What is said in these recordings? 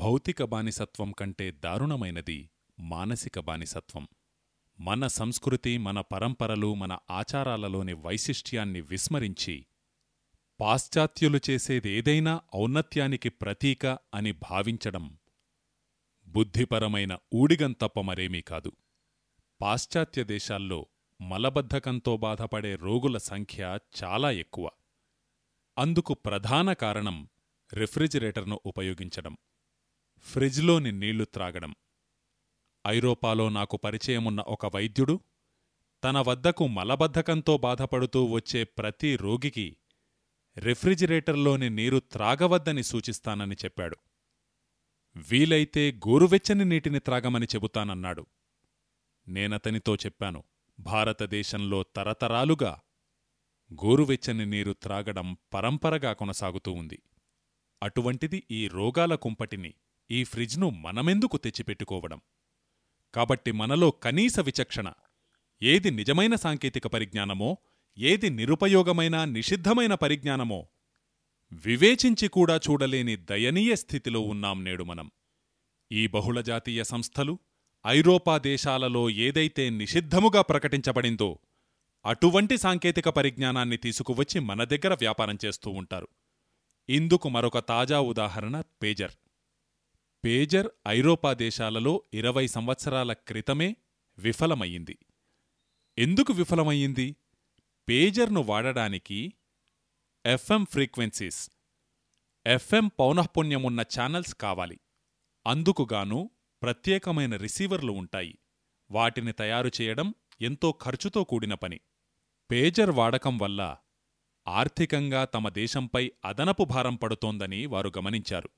భౌతిక బానిసత్వం కంటే దారుణమైనది మానసిక బానిసత్వం. మన సంస్కృతి మన పరంపరలు మన ఆచారాలలోని వైశిష్ట్యాన్ని విస్మరించి పాశ్చాత్యులు చేసేదేదైనా ఔన్నత్యానికి ప్రతీక అని భావించడం బుద్ధిపరమైన ఊడిగం తప్ప మరేమీ కాదు. పాశ్చాత్య దేశాల్లో మలబద్ధకంతో బాధపడే రోగుల సంఖ్య చాలా ఎక్కువ. అందుకు ప్రధాన కారణం రిఫ్రిజిరేటర్ను ఉపయోగించడం. ఫ్రిజ్లోని నీళ్ళు త్రాగడం. ఐరోపాలో నాకు పరిచయమున్న ఒక వైద్యుడు తన వద్దకు మలబద్ధకంతో బాధపడుతూ వచ్చే ప్రతి రోగికి రిఫ్రిజిరేటర్లోని నీరు త్రాగవద్దని సూచిస్తానని చెప్పాడు. వీలైతే గోరువెచ్చని నీటిని త్రాగమని చెబుతానన్నాడు. నేనతనితో చెప్పాను భారతదేశంలో తరతరాలుగా గోరువెచ్చని నీరు త్రాగడం పరంపరగా కొనసాగుతూ ఉంది. అటువంటిది ఈ రోగాల కుంపటిని ఈ ఫ్రిజ్ను మనమెందుకు తెచ్చిపెట్టుకోవడం? కాబట్టి మనలో కనీస విచక్షణ ఏది నిజమైన సాంకేతిక పరిజ్ఞానమో ఏది నిరుపయోగమైన నిషిద్ధమైన పరిజ్ఞానమో వివేచించి కూడా చూడలేని దయనీయ స్థితిలో ఉన్నాం నేడు మనం. ఈ బహుళజాతీయ సంస్థలు ఐరోపా దేశాలలో ఏదైతే నిషిద్ధముగా ప్రకటించబడిందో అటువంటి సాంకేతిక పరిజ్ఞానాన్ని తీసుకువచ్చి మన దగ్గర వ్యాపారం చేస్తూ ఉంటారు. ఇందుకు మరొక తాజా ఉదాహరణ పేజర్. పేజర్ ఐరోపా దేశాలలో ఇరవై సంవత్సరాల క్రితమే విఫలమయ్యింది. ఎందుకు విఫలమయ్యింది? పేజర్ను వాడడానికి ఎఫ్ఎం ఫ్రీక్వెన్సీస్ ఎఫ్ఎం పౌనఃపుణ్యమున్న ఛానల్స్ కావాలి. అందుకుగాను ప్రత్యేకమైన రిసీవర్లు ఉంటాయి. వాటిని తయారు చేయడం ఎంతో ఖర్చుతో కూడిన పని. పేజర్ వాడకం వల్ల ఆర్థికంగా తమ దేశంపై అదనపు భారం పడుతోందని వారు గమనించారు.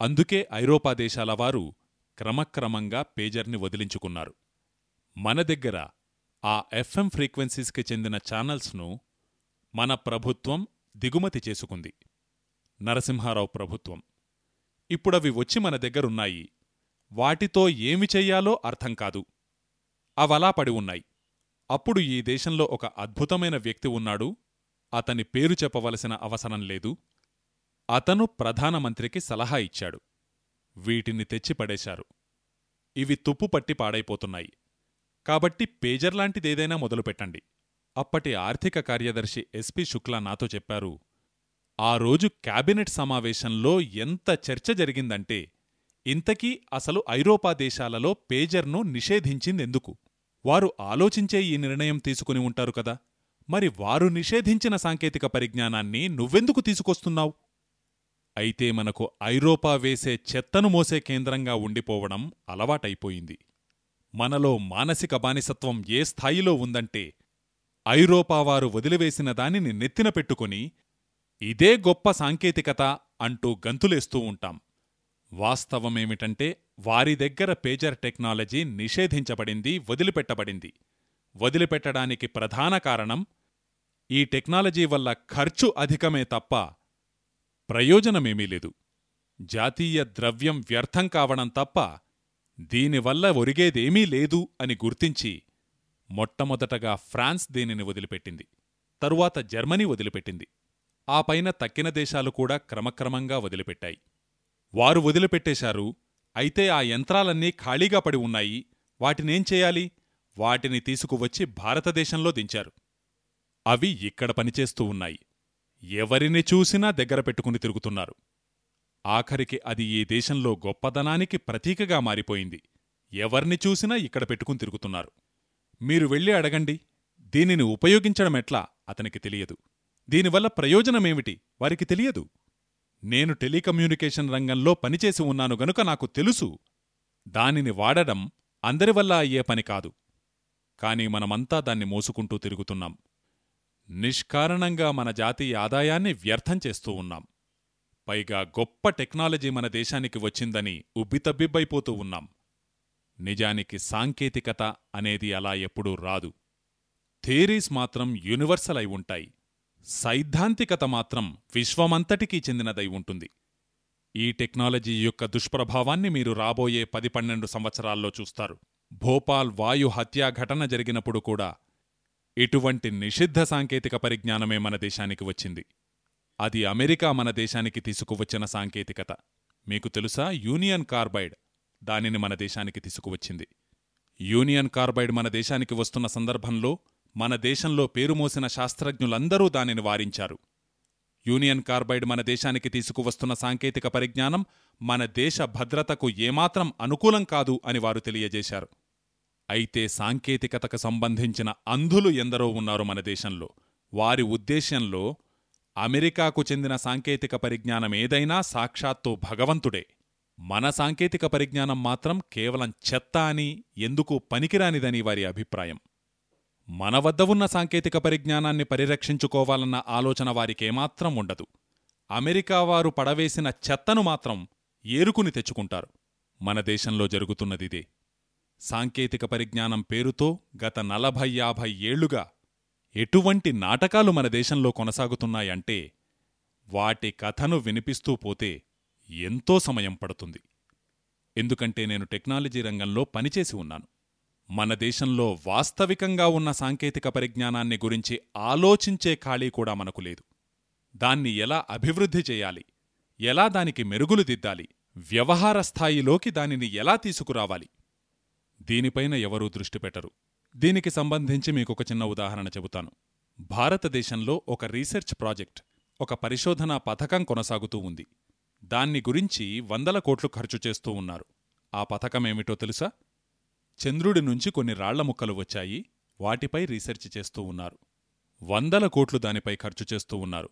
అందుకే ఐరోపా దేశాల వారు క్రమక్రమంగా పేజర్ని వదిలించుకున్నారు. మన దగ్గర ఆ ఎఫ్ఎం ఫ్రీక్వెన్సీస్కి చెందిన ఛానల్స్ను మన ప్రభుత్వం దిగుమతి చేసుకుంది. నరసింహారావు ప్రభుత్వం. ఇప్పుడవి వచ్చి మన దగ్గరున్నాయి. వాటితో ఏమి చెయ్యాలో అర్థం కాదు. అవలా పడి ఉన్నాయి. అప్పుడు ఈ దేశంలో ఒక అద్భుతమైన వ్యక్తి ఉన్నాడు. అతని పేరు చెప్పవలసిన అవసరం లేదు. అతను ప్రధానమంత్రికి సలహా ఇచ్చాడు. వీటిని తెచ్చిపడేశారు. ఇవి తుప్పుపట్టి పాడైపోతున్నాయి. కాబట్టి పేజర్లాంటిదేదైనా మొదలుపెట్టండి. అప్పటి ఆర్థిక కార్యదర్శి ఎస్పి శుక్లా నాతో చెప్పారు ఆ రోజు క్యాబినెట్ సమావేశంలో ఎంత చర్చ జరిగిందంటే ఇంతకీ అసలు ఐరోపా దేశాలలో పేజర్ను నిషేధించిందెందుకు? వారు ఆలోచించే ఈ నిర్ణయం తీసుకుని ఉంటారు కదా. మరి వారు నిషేధించిన సాంకేతిక పరిజ్ఞానాన్ని నువ్వెందుకు తీసుకొస్తున్నావు? అయితే మనకు ఐరోపా వేసే చెత్తను మోసే కేంద్రంగా ఉండిపోవడం అలవాటైపోయింది. మనలో మానసిక బానిసత్వం ఏ స్థాయిలో ఉందంటే ఐరోపా వారు వదిలివేసిన దానిని నెత్తిన పెట్టుకుని ఇదే గొప్ప సాంకేతికత అంటూ గంతులేస్తూ ఉంటాం. వాస్తవమేమిటంటే వారి దగ్గర పేజర్ టెక్నాలజీ నిషేధించబడింది వదిలిపెట్టబడింది. వదిలిపెట్టడానికి ప్రధాన కారణం ఈ టెక్నాలజీ వల్ల ఖర్చు అధికమే తప్ప ప్రయోజనమేమీ లేదు. జాతీయ ద్రవ్యం వ్యర్థం కావడం తప్ప దీనివల్ల ఒరిగేదేమీ లేదు అని గుర్తించి మొట్టమొదటగా ఫ్రాన్స్ దీనిని వదిలిపెట్టింది. తరువాత జర్మనీ వదిలిపెట్టింది. ఆ పైన తక్కిన దేశాలు కూడా క్రమక్రమంగా వదిలిపెట్టాయి. వారు వదిలిపెట్టేశారు అయితే ఆ యంత్రాలన్నీ ఖాళీగా పడి ఉన్నాయి. వాటినేం చేయాలి? వాటిని తీసుకువచ్చి భారతదేశంలో దించారు. అవి ఇక్కడ పనిచేస్తూ ఉన్నాయి. ఎవరిని చూసినా దగ్గర పెట్టుకుని తిరుగుతున్నారు. ఆఖరికి అది ఈ దేశంలో గొప్పదనానికి ప్రతీకగా మారిపోయింది. ఎవర్ని చూసినా ఇక్కడ పెట్టుకుని తిరుగుతున్నారు. మీరు వెళ్ళి అడగండి. దీనిని ఉపయోగించడమెట్లా అతనికి తెలియదు. దీనివల్ల ప్రయోజనమేమిటి వారికి తెలియదు. నేను టెలికమ్యూనికేషన్ రంగంలో పనిచేసి ఉన్నాను గనుక నాకు తెలుసు. దానిని వాడడం అందరివల్ల అయ్యే పని కాదు. కాని మనమంతా దాన్ని మోసుకుంటూ తిరుగుతున్నాం. నిష్కారణంగా మన జాతీయ ఆదాయాన్ని వ్యర్థం చేస్తూ ఉన్నాం. పైగా గొప్ప టెక్నాలజీ మన దేశానికి వచ్చిందని ఉబ్బితబ్బిబ్బైపోతూ ఉన్నాం. నిజానికి సాంకేతికత అనేది అలా ఎప్పుడూ రాదు. థేరీస్ మాత్రం యూనివర్సల్ అయి ఉంటాయి. సైద్ధాంతికత మాత్రం విశ్వమంతటికీ చెందినదై ఉంటుంది. ఈ టెక్నాలజీ యొక్క దుష్ప్రభావాన్ని మీరు రాబోయే పది పన్నెండు సంవత్సరాల్లో చూస్తారు. భోపాల్ వాయు హత్యా ఘటన జరిగినప్పుడు కూడా ఇటువంటి నిషిద్ధ సాంకేతిక పరిజ్ఞానమే మన దేశానికి వచ్చింది. అది అమెరికా మన దేశానికి తీసుకువచ్చిన సాంకేతికత. మీకు తెలుసా? యూనియన్ కార్బైడ్ దానిని మన దేశానికి తీసుకువచ్చింది. యూనియన్ కార్బైడ్ మన దేశానికి వస్తున్న సందర్భంలో మన దేశంలో పేరుమోసిన శాస్త్రజ్ఞులందరూ దానిని వారించారు. యూనియన్ కార్బైడ్ మన దేశానికి తీసుకువస్తున్న సాంకేతిక పరిజ్ఞానం మన దేశ భద్రతకు ఏమాత్రం అనుకూలం కాదు అని వారు తెలియజేశారు. అయితే సాంకేతికతకు సంబంధించిన అంధులు ఎందరో ఉన్నారు మన దేశంలో. వారి ఉద్దేశ్యంలో అమెరికాకు చెందిన సాంకేతిక పరిజ్ఞానం ఏదైనా సాక్షాత్తు భగవంతుడే. మన సాంకేతిక పరిజ్ఞానం మాత్రం కేవలం చెత్త అని ఎందుకు పనికిరానిదని వారి అభిప్రాయం. మన వద్ద ఉన్న సాంకేతిక పరిజ్ఞానాన్ని పరిరక్షించుకోవాలన్న ఆలోచన వారికేమాత్రం ఉండదు. అమెరికా వారు పడవేసిన చెత్తను మాత్రం ఏరుకుని తెచ్చుకుంటారు. మన దేశంలో జరుగుతున్నదిదే. సాంకేతిక పరిజ్ఞానం పేరుతో గత నలభై యాభై ఏళ్ళుగా ఎటువంటి నాటకాలు మన దేశంలో కొనసాగుతున్నాయంటే వాటి కథను వినిపిస్తూ పోతే ఎంతో సమయం పడుతుంది. ఎందుకంటే నేను టెక్నాలజీ రంగంలో పనిచేసి ఉన్నాను. మన దేశంలో వాస్తవికంగా ఉన్న సాంకేతిక పరిజ్ఞానాన్ని గురించి ఆలోచించే ఖాళీ కూడా మనకు లేదు. దాన్ని ఎలా అభివృద్ధి చేయాలి? ఎలా దానికి మెరుగులు దిద్దాలి? వ్యవహార స్థాయిలోకి దానిని ఎలా తీసుకురావాలి? దీనిపైన ఎవరూ దృష్టి పెట్టరు. దీనికి సంబంధించి మీకొక చిన్న ఉదాహరణ చెబుతాను. భారతదేశంలో ఒక రీసెర్చ్ ప్రాజెక్ట్ ఒక పరిశోధనా పథకం కొనసాగుతూ ఉంది. దాన్ని గురించి వందల కోట్లు ఖర్చు చేస్తూ ఉన్నారు. ఆ పథకమేమిటో తెలుసా? చంద్రుడి నుంచి కొన్ని రాళ్ళ ముక్కలు వచ్చాయి. వాటిపై రీసెర్చ్ చేస్తూ ఉన్నారు. వందల కోట్లు దానిపై ఖర్చు చేస్తూ ఉన్నారు.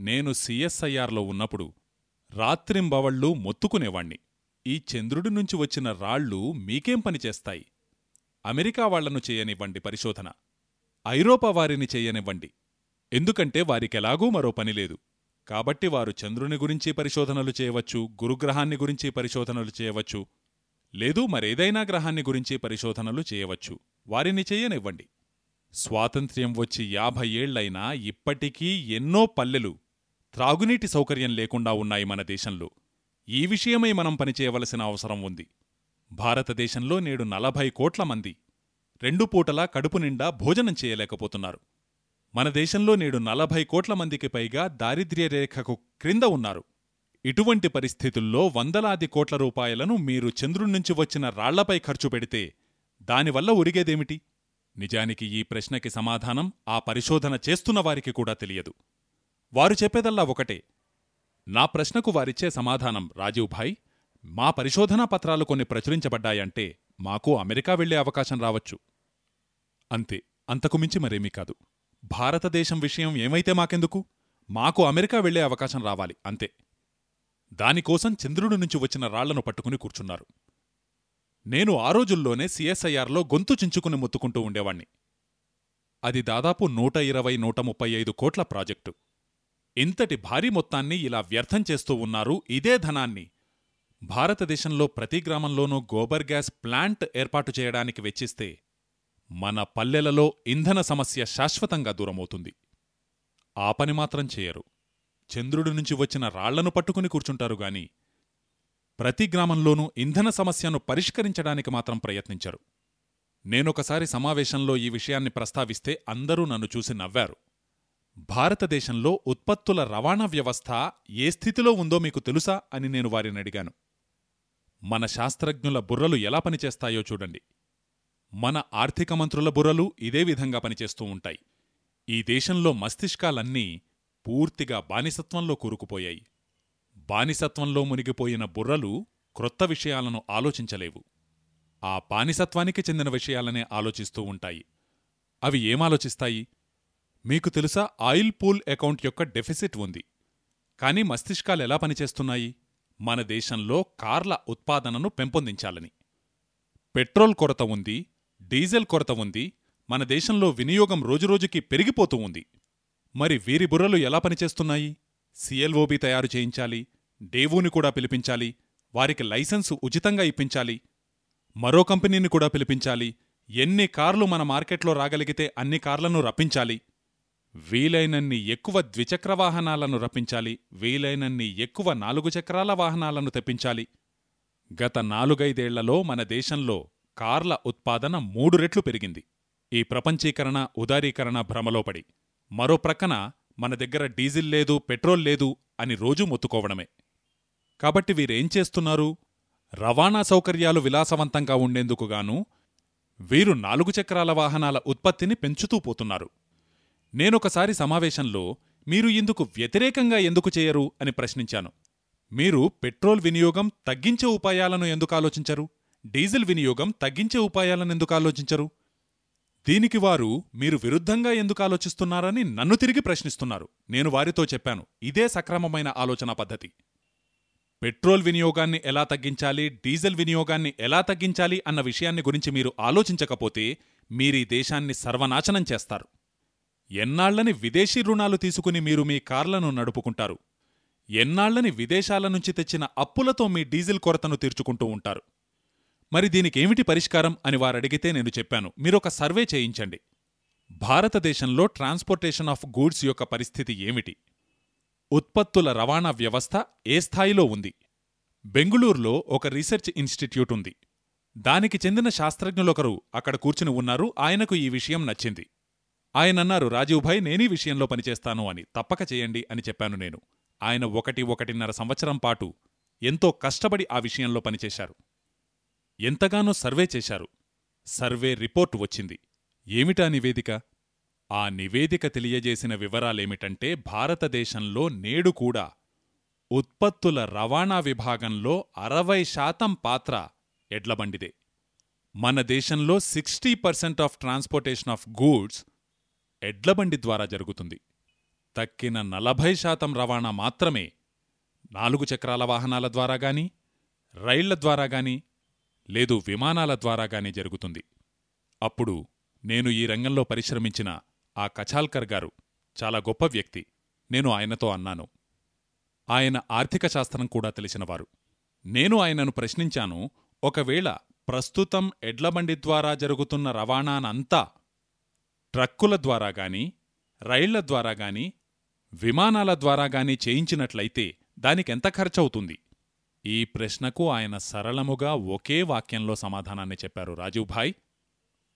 నేను సిఎస్ఐఆర్లో ఉన్నప్పుడు రాత్రింబవళ్ళూ మొత్తుకునేవాణ్ణి. ఈ చంద్రుడి నుంచి వచ్చిన రాళ్ళు మీకేం పనిచేస్తాయి అమెరికా వాళ్ళను చేయనివ్వండి పరిశోధన. ఐరోపా వారిని చేయనివ్వండి. ఎందుకంటే వారికెలాగూ మరో పనిలేదు కాబట్టి వారు చంద్రుని గురించి పరిశోధనలు చేయవచ్చు గురుగ్రహాన్ని గురించి పరిశోధనలు చేయవచ్చు లేదు మరేదైనా గ్రహాన్ని గురించి పరిశోధనలు చేయవచ్చు. వారిని చేయనివ్వండి. స్వాతంత్ర్యం వచ్చి యాభై ఏళ్ళైనా ఇప్పటికీ ఎన్నో పల్లెలు త్రాగునీటి సౌకర్యం లేకుండా ఉన్నాయి మన దేశంలో. ఈ విషయమై మనం పనిచేయవలసిన అవసరం ఉంది. భారతదేశంలో నేడు నలభై కోట్ల మంది రెండు పూటలా కడుపు నిండా భోజనం చేయలేకపోతున్నారు. మన దేశంలో నేడు నలభై కోట్ల మందికి పైగా దారిద్ర్యరేఖకు క్రింద ఉన్నారు. ఇటువంటి పరిస్థితుల్లో వందలాది కోట్ల రూపాయలను మీరు చంద్రుణ్ణించి వచ్చిన రాళ్ళపై ఖర్చు పెడితే దానివల్ల ఉరిగేదేమిటి నిజానికి ఈ ప్రశ్నకి సమాధానం ఆ పరిశోధన చేస్తున్న వారికి కూడా తెలియదు. వారు చెప్పేదల్లా ఒకటే నా ప్రశ్నకు వారిచ్చే సమాధానం రాజీవ్భాయ్ మా పరిశోధనా పత్రాలు కొన్ని ప్రచురించబడ్డాయంటే మాకు అమెరికా వెళ్ళే అవకాశం రావచ్చు. అంతే అంతకుమించి మరేమీ కాదు. భారతదేశం విషయం ఏమైతే మాకెందుకు? మాకు అమెరికా వెళ్ళే అవకాశం రావాలి అంతే. దానికోసం చంద్రుడి నుంచి వచ్చిన రాళ్ళను పట్టుకుని కూర్చున్నారు. నేను ఆ రోజుల్లోనే సిఎస్ఐఆర్లో గొంతు చించుకుని ముత్తుకుంటూ ఉండేవాణ్ణి. అది దాదాపు నూట ఇరవై నూట ముప్పై ఐదు కోట్ల ప్రాజెక్టు. ఇంతటి భారీ మొత్తాన్ని ఇలా వ్యర్థం చేస్తూ ఉన్నారు ఇదే ధనాన్ని. భారతదేశంలో ప్రతి గ్రామంలోనూ గోబర్ గ్యాస్ ప్లాంట్ ఏర్పాటు చేయడానికి వెచ్చిస్తే మన పల్లెలలో ఇంధన సమస్య శాశ్వతంగా దూరమవుతుంది. ఆ పని మాత్రం చేయరు. చంద్రుడి నుంచి వచ్చిన రాళ్ళను పట్టుకుని కూర్చుంటారు గాని ప్రతి గ్రామంలోనూ ఇంధన సమస్యను పరిష్కరించడానికి మాత్రం ప్రయత్నించరు. నేనొకసారి సమావేశంలో ఈ విషయాన్ని ప్రస్తావిస్తే అందరూ నన్ను చూసి నవ్వారు. భారతదేశంలో ఉత్పత్తుల రవాణా వ్యవస్థ ఏ స్థితిలో ఉందో మీకు తెలుసా అని నేను వారిని అడిగాను. మన శాస్త్రజ్ఞుల బుర్రలు ఎలా పనిచేస్తాయో చూడండి. మన ఆర్థిక మంత్రుల బుర్రలు ఇదే విధంగా పనిచేస్తూ ఉంటాయి. ఈ దేశంలో మస్తిష్కాలన్నీ పూర్తిగా బానిసత్వంలో కూరుకుపోయాయి. బానిసత్వంలో మునిగిపోయిన బుర్రలు క్రొత్త విషయాలను ఆలోచించలేవు. ఆ బానిసత్వానికి చెందిన విషయాలనే ఆలోచిస్తూ ఉంటాయి. అవి ఏమాలోచిస్తాయి? మీకు తెలుసా ఆయిల్ పూల్ అకౌంట్ యొక్క డెఫిసిట్ ఉంది. కానీ మస్తిష్కాలెలా పనిచేస్తున్నాయి? మన దేశంలో కార్ల ఉత్పాదనను పెంపొందించాలని. పెట్రోల్ కొరత ఉంది డీజిల్ కొరత ఉంది మన దేశంలో వినియోగం రోజురోజుకి పెరిగిపోతూ ఉంది. మరి వీరి బుర్రలు ఎలా పనిచేస్తున్నాయి? సిఎల్ఓబి తయారు చేయించాలి డేవూని కూడా పిలిపించాలి వారికి లైసెన్సు ఉచితంగా ఇప్పించాలి మరో కంపెనీని కూడా పిలిపించాలి ఎన్ని కార్లు మన మార్కెట్లో రాగలిగితే అన్ని కార్లను రప్పించాలి వీలైనన్ని ఎక్కువ ద్విచక్ర వాహనాలను రప్పించాలి వీలైనన్ని ఎక్కువ నాలుగు చక్రాల వాహనాలను తెప్పించాలి. గత నాలుగైదేళ్ళలో మన దేశంలో కార్ల ఉత్పాదన మూడు రెట్లు పెరిగింది. ఈ ప్రపంచీకరణ ఉదారీకరణ భ్రమలోపడి మరో ప్రక్కన మన దగ్గర డీజిల్ లేదు పెట్రోల్ లేదు అని రోజూ మొత్తుకోవడమే. కాబట్టి వీరేం చేస్తున్నారు? రవాణా సౌకర్యాలు విలాసవంతంగా ఉండేందుకుగాను వీరు నాలుగు చక్రాల వాహనాల ఉత్పత్తిని పెంచుతూ పోతున్నారు. నేనొకసారి సమావేశంలో మీరు ఇందుకు వ్యతిరేకంగా ఎందుకు చేయరు అని ప్రశ్నించాను. మీరు పెట్రోల్ వినియోగం తగ్గించే ఉపాయాలను ఎందుకు ఆలోచించరు? డీజిల్ వినియోగం తగ్గించే ఉపాయాలను ఎందుకు ఆలోచించరు? దీనికి వారు మీరు విరుద్ధంగా ఎందుకు ఆలోచిస్తున్నారని నన్ను తిరిగి ప్రశ్నిస్తున్నారు. నేను వారితో చెప్పాను ఇదే సక్రమమైన ఆలోచనా పద్ధతి. పెట్రోల్ వినియోగాన్ని ఎలా తగ్గించాలి డీజిల్ వినియోగాన్ని ఎలా తగ్గించాలి అన్న విషయాన్ని గురించి మీరు ఆలోచించకపోతే మీరీ దేశాన్ని సర్వనాశనం చేస్తారు. ఎన్నాళ్ళని విదేశీ రుణాలు తీసుకుని మీరు మీ కార్లను నడుపుకుంటారు. ఎన్నాళ్ళని విదేశాల నుంచి తెచ్చిన అప్పులతో మీ డీజిల్ కొరతను తీర్చుకుంటూ ఉంటారు. మరి దీనికేమిటి పరిష్కారం అని వారడిగితే నేను చెప్పాను. మీరొక సర్వే చేయించండి. భారతదేశంలో ట్రాన్స్పోర్టేషన్ ఆఫ్ గూడ్స్ యొక్క పరిస్థితి ఏమిటి? ఉత్పత్తుల రవాణా వ్యవస్థ ఏ స్థాయిలో ఉంది? బెంగుళూరులో ఒక రీసెర్చ్ ఇన్స్టిట్యూట్ ఉంది. దానికి చెందిన శాస్త్రజ్ఞులొకరు అక్కడ కూర్చుని ఉన్నారు. ఆయనకు ఈ విషయం నచ్చింది. ఆయనన్నారు రాజీవ్ భాయ్ నేనీ విషయంలో పనిచేస్తాను అని. తప్పక చేయండి అని చెప్పాను నేను. ఆయన ఒకటి ఒకటిన్నర సంవత్సరం పాటు ఎంతో కష్టపడి ఆ విషయంలో పనిచేశారు. ఎంతగానో సర్వే చేశారు. సర్వే రిపోర్టు వచ్చింది. ఏమిటా నివేదిక? ఆ నివేదిక తెలియజేసిన వివరాలేమిటంటే భారతదేశంలో నేడు కూడా ఉత్పత్తుల రవాణా విభాగంలో అరవై శాతం పాత్ర ఎడ్లబండిదే. మన దేశంలో sixty percent of transportation of goods ఎడ్లబండి ద్వారా జరుగుతుంది. తక్కిన నలభై శాతం రవాణా మాత్రమే నాలుగు చక్రాల వాహనాల ద్వారా గాని రైళ్ళ ద్వారా గాని లేదు విమానాల ద్వారా గాని జరుగుతుంది. అప్పుడు నేను ఈ రంగంలో పరిశ్రమించిన ఆ కచాల్కర్ గారు చాలా గొప్ప వ్యక్తి. నేను ఆయనతో అన్నాను. ఆయన ఆర్థిక శాస్త్రం కూడా తెలిసినవారు. నేను ఆయనను ప్రశ్నించాను ఒకవేళ ప్రస్తుతం ఎడ్లబండి ద్వారా జరుగుతున్న రవాణానంతా ట్రక్కుల ద్వారా గాని రైళ్ళ ద్వారా గాని విమానాల ద్వారా గాని చేయించినట్లయితే దానికెంత ఖర్చవుతుంది? ఈ ప్రశ్నకు ఆయన సరళముగా ఒకే వాక్యంలో సమాధానాన్ని చెప్పారు రాజీవ్భాయ్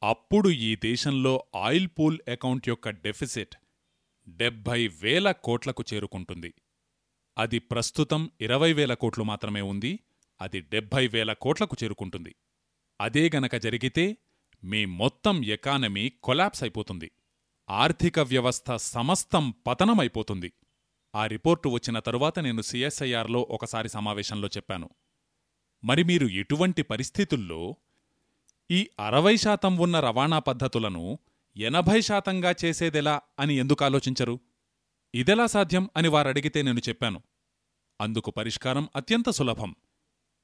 అప్పుడు ఈ దేశంలో ఆయిల్ పూల్ అకౌంట్ యొక్క డెఫిసిట్ డెబ్భై వేల కోట్లకు చేరుకుంటుంది. అది ప్రస్తుతం ఇరవై వేల కోట్లు మాత్రమే ఉంది అది డెబ్భై వేల కోట్లకు చేరుకుంటుంది. అదే గనక జరిగితే మీ మొత్తం ఎకానమీ కొలాప్స్ అయిపోతుంది. ఆర్థిక వ్యవస్థ సమస్తం పతనమైపోతుంది. ఆ రిపోర్టు వచ్చిన తరువాత నేను సిఎస్ఐఆర్లో ఒకసారి సమావేశంలో చెప్పాను. మరి మీరు ఇటువంటి పరిస్థితుల్లో ఈ అరవై శాతం ఉన్న రవాణా పద్ధతులను ఎనభై శాతంగా చేసేదెలా అని ఎందుకు ఆలోచించరు? ఇదెలా సాధ్యం అని వారడిగితే నేను చెప్పాను. అందుకు పరిష్కారం అత్యంత సులభం.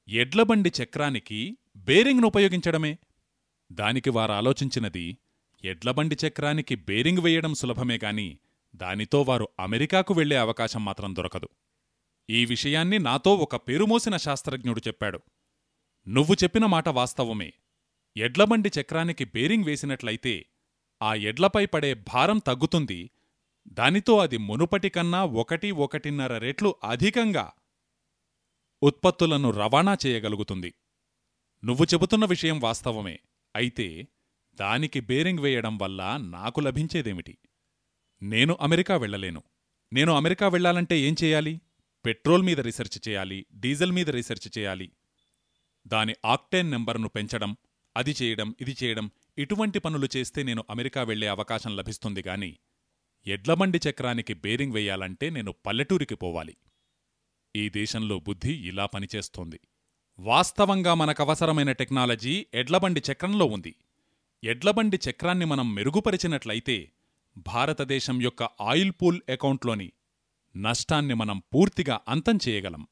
ఎడ్లబండి చక్రానికి బేరింగ్ను ఉపయోగించడమే. దానికి వారాలోచించినది ఎడ్లబండి చక్రానికి బేరింగ్ వేయడం సులభమే గాని దానితో వారు అమెరికాకు వెళ్ళే అవకాశం మాత్రం దొరకదు. ఈ విషయాన్ని నాతో ఒక పేరుమోసిన శాస్త్రజ్ఞుడు చెప్పాడు. నువ్వు చెప్పిన మాట వాస్తవమే. ఎడ్లబండి చక్రానికి బేరింగ్ వేసినట్లయితే ఆ ఎడ్లపై పడే భారం తగ్గుతుంది. దానితో అది మునుపటి కన్నా ఒకటి ఒకటిన్నర రెట్లు అధికంగా ఉత్పత్తులను రవాణా చేయగలుగుతుంది. నువ్వు చెబుతున్న విషయం వాస్తవమే. అయితే దానికి బేరింగ్ వేయడం వల్ల నాకు లభించేదేమిటి? నేను అమెరికా వెళ్ళలేను. నేను అమెరికా వెళ్ళాలంటే ఏం చేయాలి? పెట్రోల్ మీద రీసెర్చ్ చేయాలి డీజిల్ మీద రీసెర్చ్ చేయాలి. దాని ఆక్టేన్ నెంబర్ను పెంచడం అది చేయడం ఇది చేయడం ఇటువంటి పనులు చేస్తే నేను అమెరికా వెళ్ళే అవకాశం లభిస్తుంది గాని ఎడ్లబండి చక్రానికి బేరింగ్ వెయ్యాలంటే నేను పల్లెటూరికి పోవాలి. ఈ దేశంలో బుద్ధి ఇలా పనిచేస్తోంది. వాస్తవంగా మనకవసరమైన టెక్నాలజీ ఎడ్లబండి చక్రంలో ఉంది. ఎడ్లబండి చక్రాన్ని మనం మెరుగుపరిచినట్లయితే భారతదేశం యొక్క ఆయిల్ పూల్ అకౌంట్లోని నష్టాన్ని మనం పూర్తిగా అంతం చేయగలం.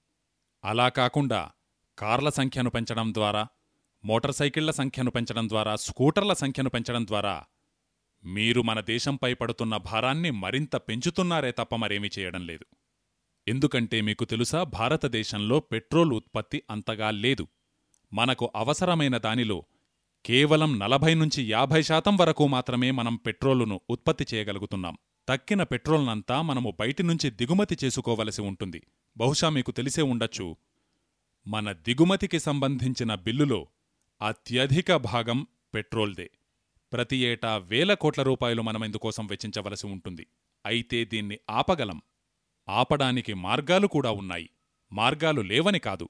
అలా కాకుండా కార్ల సంఖ్యను పెంచడం ద్వారా మోటార్ సైకిళ్ళ సంఖ్యను పెంచడం ద్వారా స్కూటర్ల సంఖ్యను పెంచడం ద్వారా మీరు మన దేశంపై పడుతున్న భారాన్ని మరింత పెంచుతున్నారే తప్ప మరేమీ చేయడం లేదు. ఎందుకంటే మీకు తెలుసా భారతదేశంలో పెట్రోల్ ఉత్పత్తి అంతగా లేదు. మనకు అవసరమైన దానిలో కేవలం నలభై నుంచి యాభై శాతం వరకు మాత్రమే మనం పెట్రోలును ఉత్పత్తి చేయగలుగుతున్నాం. తక్కిన పెట్రోల్నంతా మనము బయటి నుంచి దిగుమతి చేసుకోవలసి ఉంటుంది. బహుశా మీకు తెలిసే ఉండొచ్చు మన దిగుమతికి సంబంధించిన బిల్లులో అత్యధిక భాగం పెట్రోల్దే. ప్రతి ఏటా వేల కోట్ల రూపాయలు మనం ఇందుకోసం వెచ్చించవలసి ఉంటుంది. అయితే దీన్ని ఆపగలం. ఆపడానికి మార్గాలు కూడా ఉన్నాయి. మార్గాలు లేవని కాదు.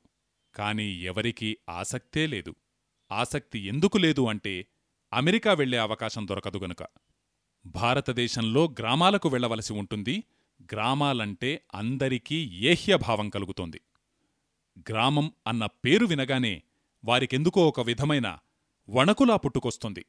కాని ఎవరికీ ఆసక్తే లేదు. ఆసక్తి ఎందుకు లేదు అంటే అమెరికా వెళ్ళే అవకాశం దొరకదు గనుక. భారతదేశంలో గ్రామాలకు వెళ్ళవలసి ఉంటుంది. గ్రామాలంటే అందరికీ ఏహ్యభావం కలుగుతోంది. గ్రామం అన్న పేరు వినగానే వారికెందుకో ఒక విధమైన వణకులా పుట్టుకొస్తుంది.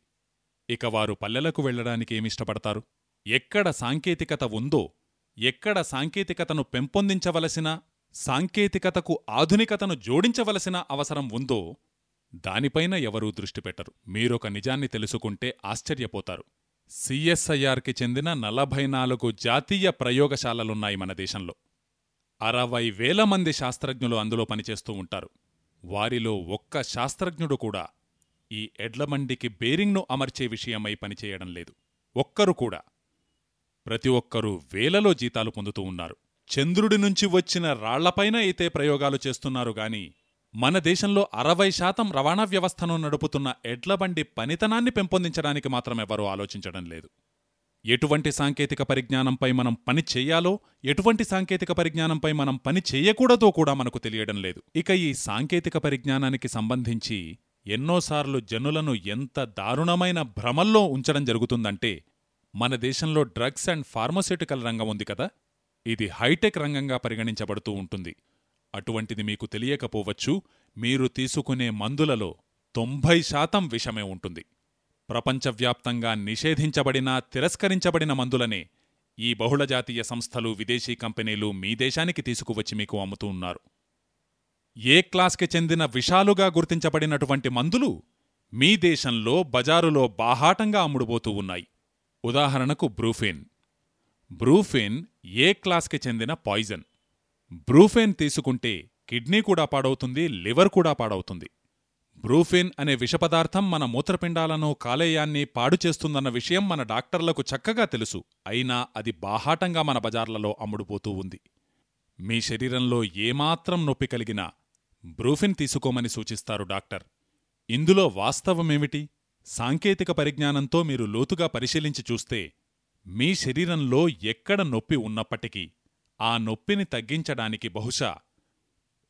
ఇక వారు పల్లెలకు వెళ్ళడానికి ఏమిష్టపడతారు? ఎక్కడ సాంకేతికత ఉందో ఎక్కడ సాంకేతికతను పెంపొందించవలసిన సాంకేతికతకు ఆధునికతను జోడించవలసిన అవసరం ఉందో దానిపైన ఎవరూ దృష్టి పెట్టరు. మీరొక నిజాన్ని తెలుసుకుంటే ఆశ్చర్యపోతారు. సిఎస్ఐఆర్కి చెందిన నలభై నాలుగు జాతీయ ప్రయోగశాలలున్నాయి మన దేశంలో. అరవై వేల మంది శాస్త్రజ్ఞులు అందులో పనిచేస్తూ ఉంటారు. వారిలో ఒక్క శాస్త్రజ్ఞుడు కూడా ఈ ఎడ్లమండికి బేరింగ్ను అమర్చే విషయమై పనిచేయడం లేదు. ఒక్కరు కూడా ప్రతి ఒక్కరూ వేలలో జీతాలు పొందుతూ ఉన్నారు. చంద్రుడి నుంచి వచ్చిన రాళ్ళపైన అయితే ప్రయోగాలు చేస్తున్నారు గాని మన దేశంలో అరవై శాతం రవాణా వ్యవస్థను నడుపుతున్న ఎడ్లబండి పనితనాన్ని పెంపొందించడానికి మాత్రం ఎవరూ ఆలోచించడం లేదు. ఎటువంటి సాంకేతిక పరిజ్ఞానంపై మనం పని చెయ్యాలో ఎటువంటి సాంకేతిక పరిజ్ఞానంపై మనం పని చెయ్యకూడదో కూడా మనకు తెలియడం లేదు. ఇక ఈ సాంకేతిక పరిజ్ఞానానికి సంబంధించి ఎన్నోసార్లు జనులను ఎంత దారుణమైన భ్రమల్లో ఉంచడం జరుగుతుందంటే మన దేశంలో డ్రగ్స్ అండ్ ఫార్మస్యూటికల్ రంగం ఉంది కదా? ఇది హైటెక్ రంగంగా పరిగణించబడుతూ ఉంటుంది. అటువంటిది మీకు తెలియకపోవచ్చు. మీరు తీసుకునే మందులలో తొంభై శాతం విషమే ఉంటుంది. ప్రపంచవ్యాప్తంగా నిషేధించబడిన తిరస్కరించబడిన మందులనే ఈ బహుళజాతీయ సంస్థలు విదేశీ కంపెనీలు మీ దేశానికి తీసుకువచ్చి మీకు అమ్ముతూ ఉన్నారు. ఏ క్లాస్కి చెందిన విషాలుగా గుర్తించబడినటువంటి మందులు మీ దేశంలో బజారులో బాహాటంగా అమ్ముడుపోతూ ఉన్నాయి. ఉదాహరణకు బ్రూఫేన్. బ్రూఫేన్ ఏ క్లాస్కి చెందిన పాయిజన్? బ్రూఫేన్ తీసుకుంటే కిడ్నీ కూడా పాడవుతుంది లివర్ కూడా పాడవుతుంది. బ్రూఫేన్ అనే విషపదార్థం మన మూత్రపిండాలను కాలేయాన్ని పాడు చేస్తుందన్న విషయం మన డాక్టర్లకు చక్కగా తెలుసు. అయినా అది బాహాటంగా మన బజార్లలో అమ్ముడుపోతూ ఉంది. మీ శరీరంలో ఏమాత్రం నొప్పి కలిగినా బ్రూఫిన్ తీసుకోమని సూచిస్తారు డాక్టర్. ఇందులో వాస్తవమేమిటి? సాంకేతిక పరిజ్ఞానంతో మీరు లోతుగా పరిశీలించి చూస్తే మీ శరీరంలో ఎక్కడ నొప్పి ఉన్నప్పటికీ ఆ నొప్పిని తగ్గించడానికి బహుశా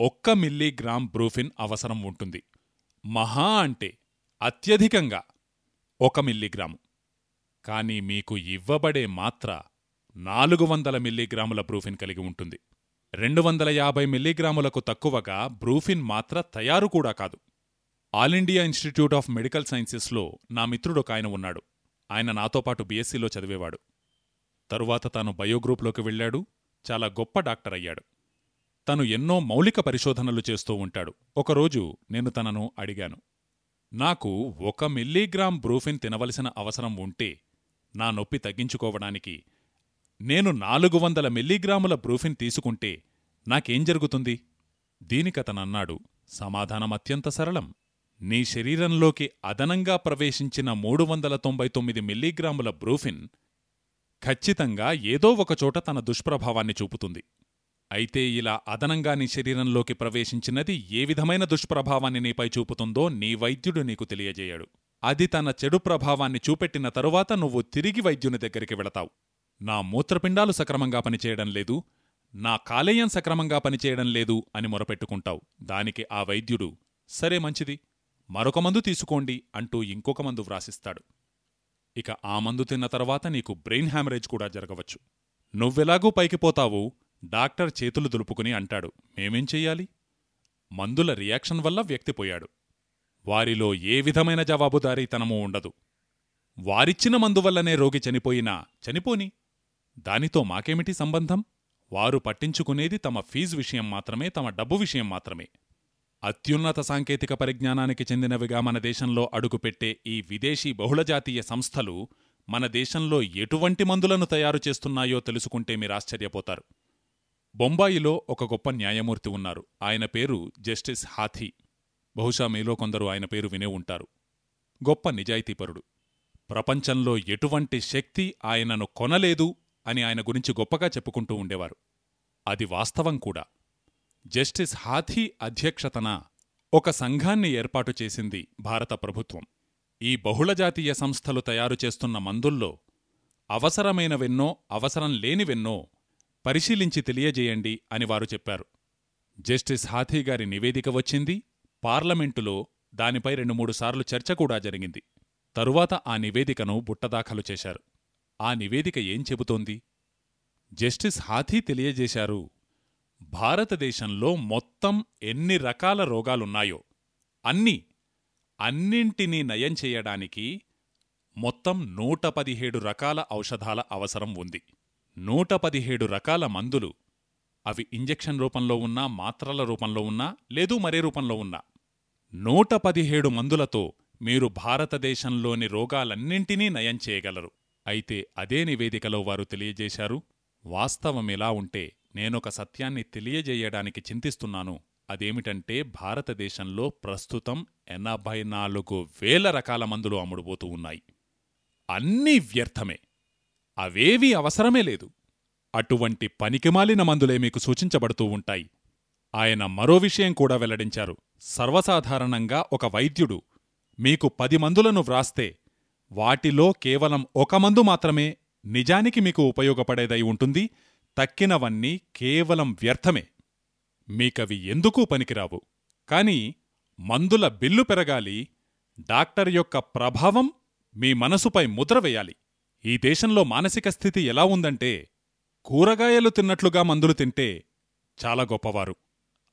ఒక్క మిల్లీగ్రామ్ బ్రూఫిన్ అవసరం ఉంటుంది. మహా అంటే అత్యధికంగా ఒక మిల్లీగ్రాము. కాని మీకు ఇవ్వబడే మాత్ర నాలుగు వందల మిల్లీగ్రాముల బ్రూఫిన్ కలిగి ఉంటుంది. రెండు వందల యాభై మిల్లీగ్రాములకు తక్కువగా బ్రూఫిన్ మాత్ర తయారు కూడా కాదు. All India Institute of Medical సైన్సెస్లో నా మిత్రుడొక ఆయన ఉన్నాడు. ఆయన నాతో పాటు బీఎస్సీలో చదివేవాడు. తరువాత తాను బయోగ్రూప్లోకి వెళ్ళాడు. చాలా గొప్ప డాక్టర్ అయ్యాడు. తను ఎన్నో మౌలిక పరిశోధనలు చేస్తూ ఉంటాడు. ఒకరోజు నేను తనను అడిగాను. నాకు ఒక మిల్లీగ్రామ్ బ్రూఫిన్ తినవలసిన అవసరం ఉంటే నా నొప్పి తగ్గించుకోవడానికి నేను నాలుగు వందల మిల్లీగ్రాముల బ్రూఫిన్ తీసుకుంటే నాకేం జరుగుతుంది? దీనికతనన్నాడు సమాధానం అత్యంత సరళం. నీ శరీరంలోకి అదనంగా ప్రవేశించిన మూడు వందల తొంభై తొమ్మిది మిల్లీగ్రాముల బ్రూఫిన్ ఖచ్చితంగా ఏదో ఒకచోట తన దుష్ప్రభావాన్ని చూపుతుంది. అయితే ఇలా అదనంగా నీ శరీరంలోకి ప్రవేశించినది ఏ విధమైన దుష్ప్రభావాన్ని నీపై చూపుతుందో నీ వైద్యుడు నీకు తెలియజేయడు. అది తన చెడు ప్రభావాన్ని చూపెట్టిన తరువాత నువ్వు తిరిగి వైద్యుని దగ్గరికి వెళతావు. నా మూత్రపిండాలు సక్రమంగా పనిచేయడం లేదు నా కాలేయం సక్రమంగా పనిచేయడం లేదు అని మొరపెట్టుకుంటావు. దానికి ఆ వైద్యుడు సరే మంచిది మరొక మందు తీసుకోండి అంటూ ఇంకొక మందు వ్రాసిస్తాడు. ఇక ఆ మందు తిన్న తర్వాత నీకు బ్రెయిన్ హ్యామరేజ్ కూడా జరగవచ్చు. నువ్వెలాగూ పైకి పోతావు? డాక్టర్ చేతులు దులుపుకుని అంటాడు. మేమేం చెయ్యాలి? మందుల రియాక్షన్ వల్ల వ్యక్తిపోయాడు వారిలో ఏ విధమైన జవాబుదారీతనమూ ఉండదు. వారిచ్చిన మందువల్లనే రోగి చనిపోయినా చనిపోని. దానితో మాకేమిటి సంబంధం? వారు పట్టించుకునేది తమ ఫీజు విషయం మాత్రమే తమ డబ్బు విషయం మాత్రమే. అత్యున్నత సాంకేతిక పరిజ్ఞానానికి చెందినవిగా మన దేశంలో అడుగుపెట్టే ఈ విదేశీ బహుళజాతీయ సంస్థలు మన దేశంలో ఎటువంటి మందులను తయారు చేస్తున్నాయో తెలుసుకుంటే మీరాశ్చర్యపోతారు బొంబాయిలో ఒక గొప్ప న్యాయమూర్తి ఉన్నారు. ఆయన పేరు జస్టిస్ హాథీ. బహుశా మీలో కొందరు ఆయన పేరు వినే ఉంటారు. గొప్ప నిజాయితీపరుడు. ప్రపంచంలో ఎటువంటి శక్తి ఆయనను కొనలేదు అని ఆయన గురించి గొప్పగా చెప్పుకుంటూ ఉండేవారు. అది వాస్తవం కూడా. జస్టిస్ హాథీ అధ్యక్షతన ఒక సంఘాన్ని ఏర్పాటు చేసింది భారత ప్రభుత్వం. ఈ బహుళజాతీయ సంస్థలు తయారు చేస్తున్న మందుల్లో అవసరమైనవెన్నో అవసరం లేనివెన్నో పరిశీలించి తెలియజేయండి అని వారు చెప్పారు. జస్టిస్ హాథీ గారి నివేదిక వచ్చింది పార్లమెంటులో దానిపై రెండు మూడు సార్లు చర్చ కూడా జరిగింది. తరువాత ఆ నివేదికను బుట్టదాఖలు చేశారు. ఆ నివేదిక ఏం చెబుతోంది? జస్టిస్ హాథీ తెలియజేశారు భారతదేశంలో మొత్తం ఎన్ని రకాల రోగాలున్నాయో అన్ని అన్నింటినీ నయం చేయడానికి మొత్తం నూట పదిహేడు రకాల ఔషధాల అవసరం ఉంది. నూట పదిహేడు రకాల మందులు అవి ఇంజెక్షన్ రూపంలో ఉన్నా మాత్రల రూపంలో ఉన్నా లేదు మరే రూపంలో ఉన్నా. నూట పదిహేడు మందులతో మీరు భారతదేశంలోని రోగాలన్నింటినీ నయం చేయగలరు. అయితే అదే నివేదికలో వారు తెలియజేశారు వాస్తవమిలా ఉంటే నేనొక సత్యాన్ని తెలియజేయడానికి చింతిస్తున్నాను. అదేమిటంటే భారతదేశంలో ప్రస్తుతం ఎనభై నాలుగు వేల రకాల మందులు అమ్ముడుపోతూ ఉన్నాయి. అన్నీ వ్యర్థమే. అవేవీ అవసరమే లేదు. అటువంటి పనికిమాలిన మందులే మీకు సూచించబడుతూ ఉంటాయి. ఆయన మరో విషయం కూడా వెల్లడించారు. సర్వసాధారణంగా ఒక వైద్యుడు మీకు పది మందులను వ్రాస్తే వాటిలో కేవలం ఒక మందు మాత్రమే నిజానికి మీకు ఉపయోగపడేదై ఉంటుంది. తక్కినవన్నీ కేవలం వ్యర్థమే. మీకవి ఎందుకూ పనికిరావు? కాని మందుల బిల్లు పెరగాలి డాక్టర్ యొక్క ప్రభావం మీ మనసుపై ముద్రవేయాలి ఈ దేశంలో మానసిక స్థితి ఎలా ఉందంటే కూరగాయలు తిన్నట్లుగా మందులు తింటే చాలా గొప్పవారు.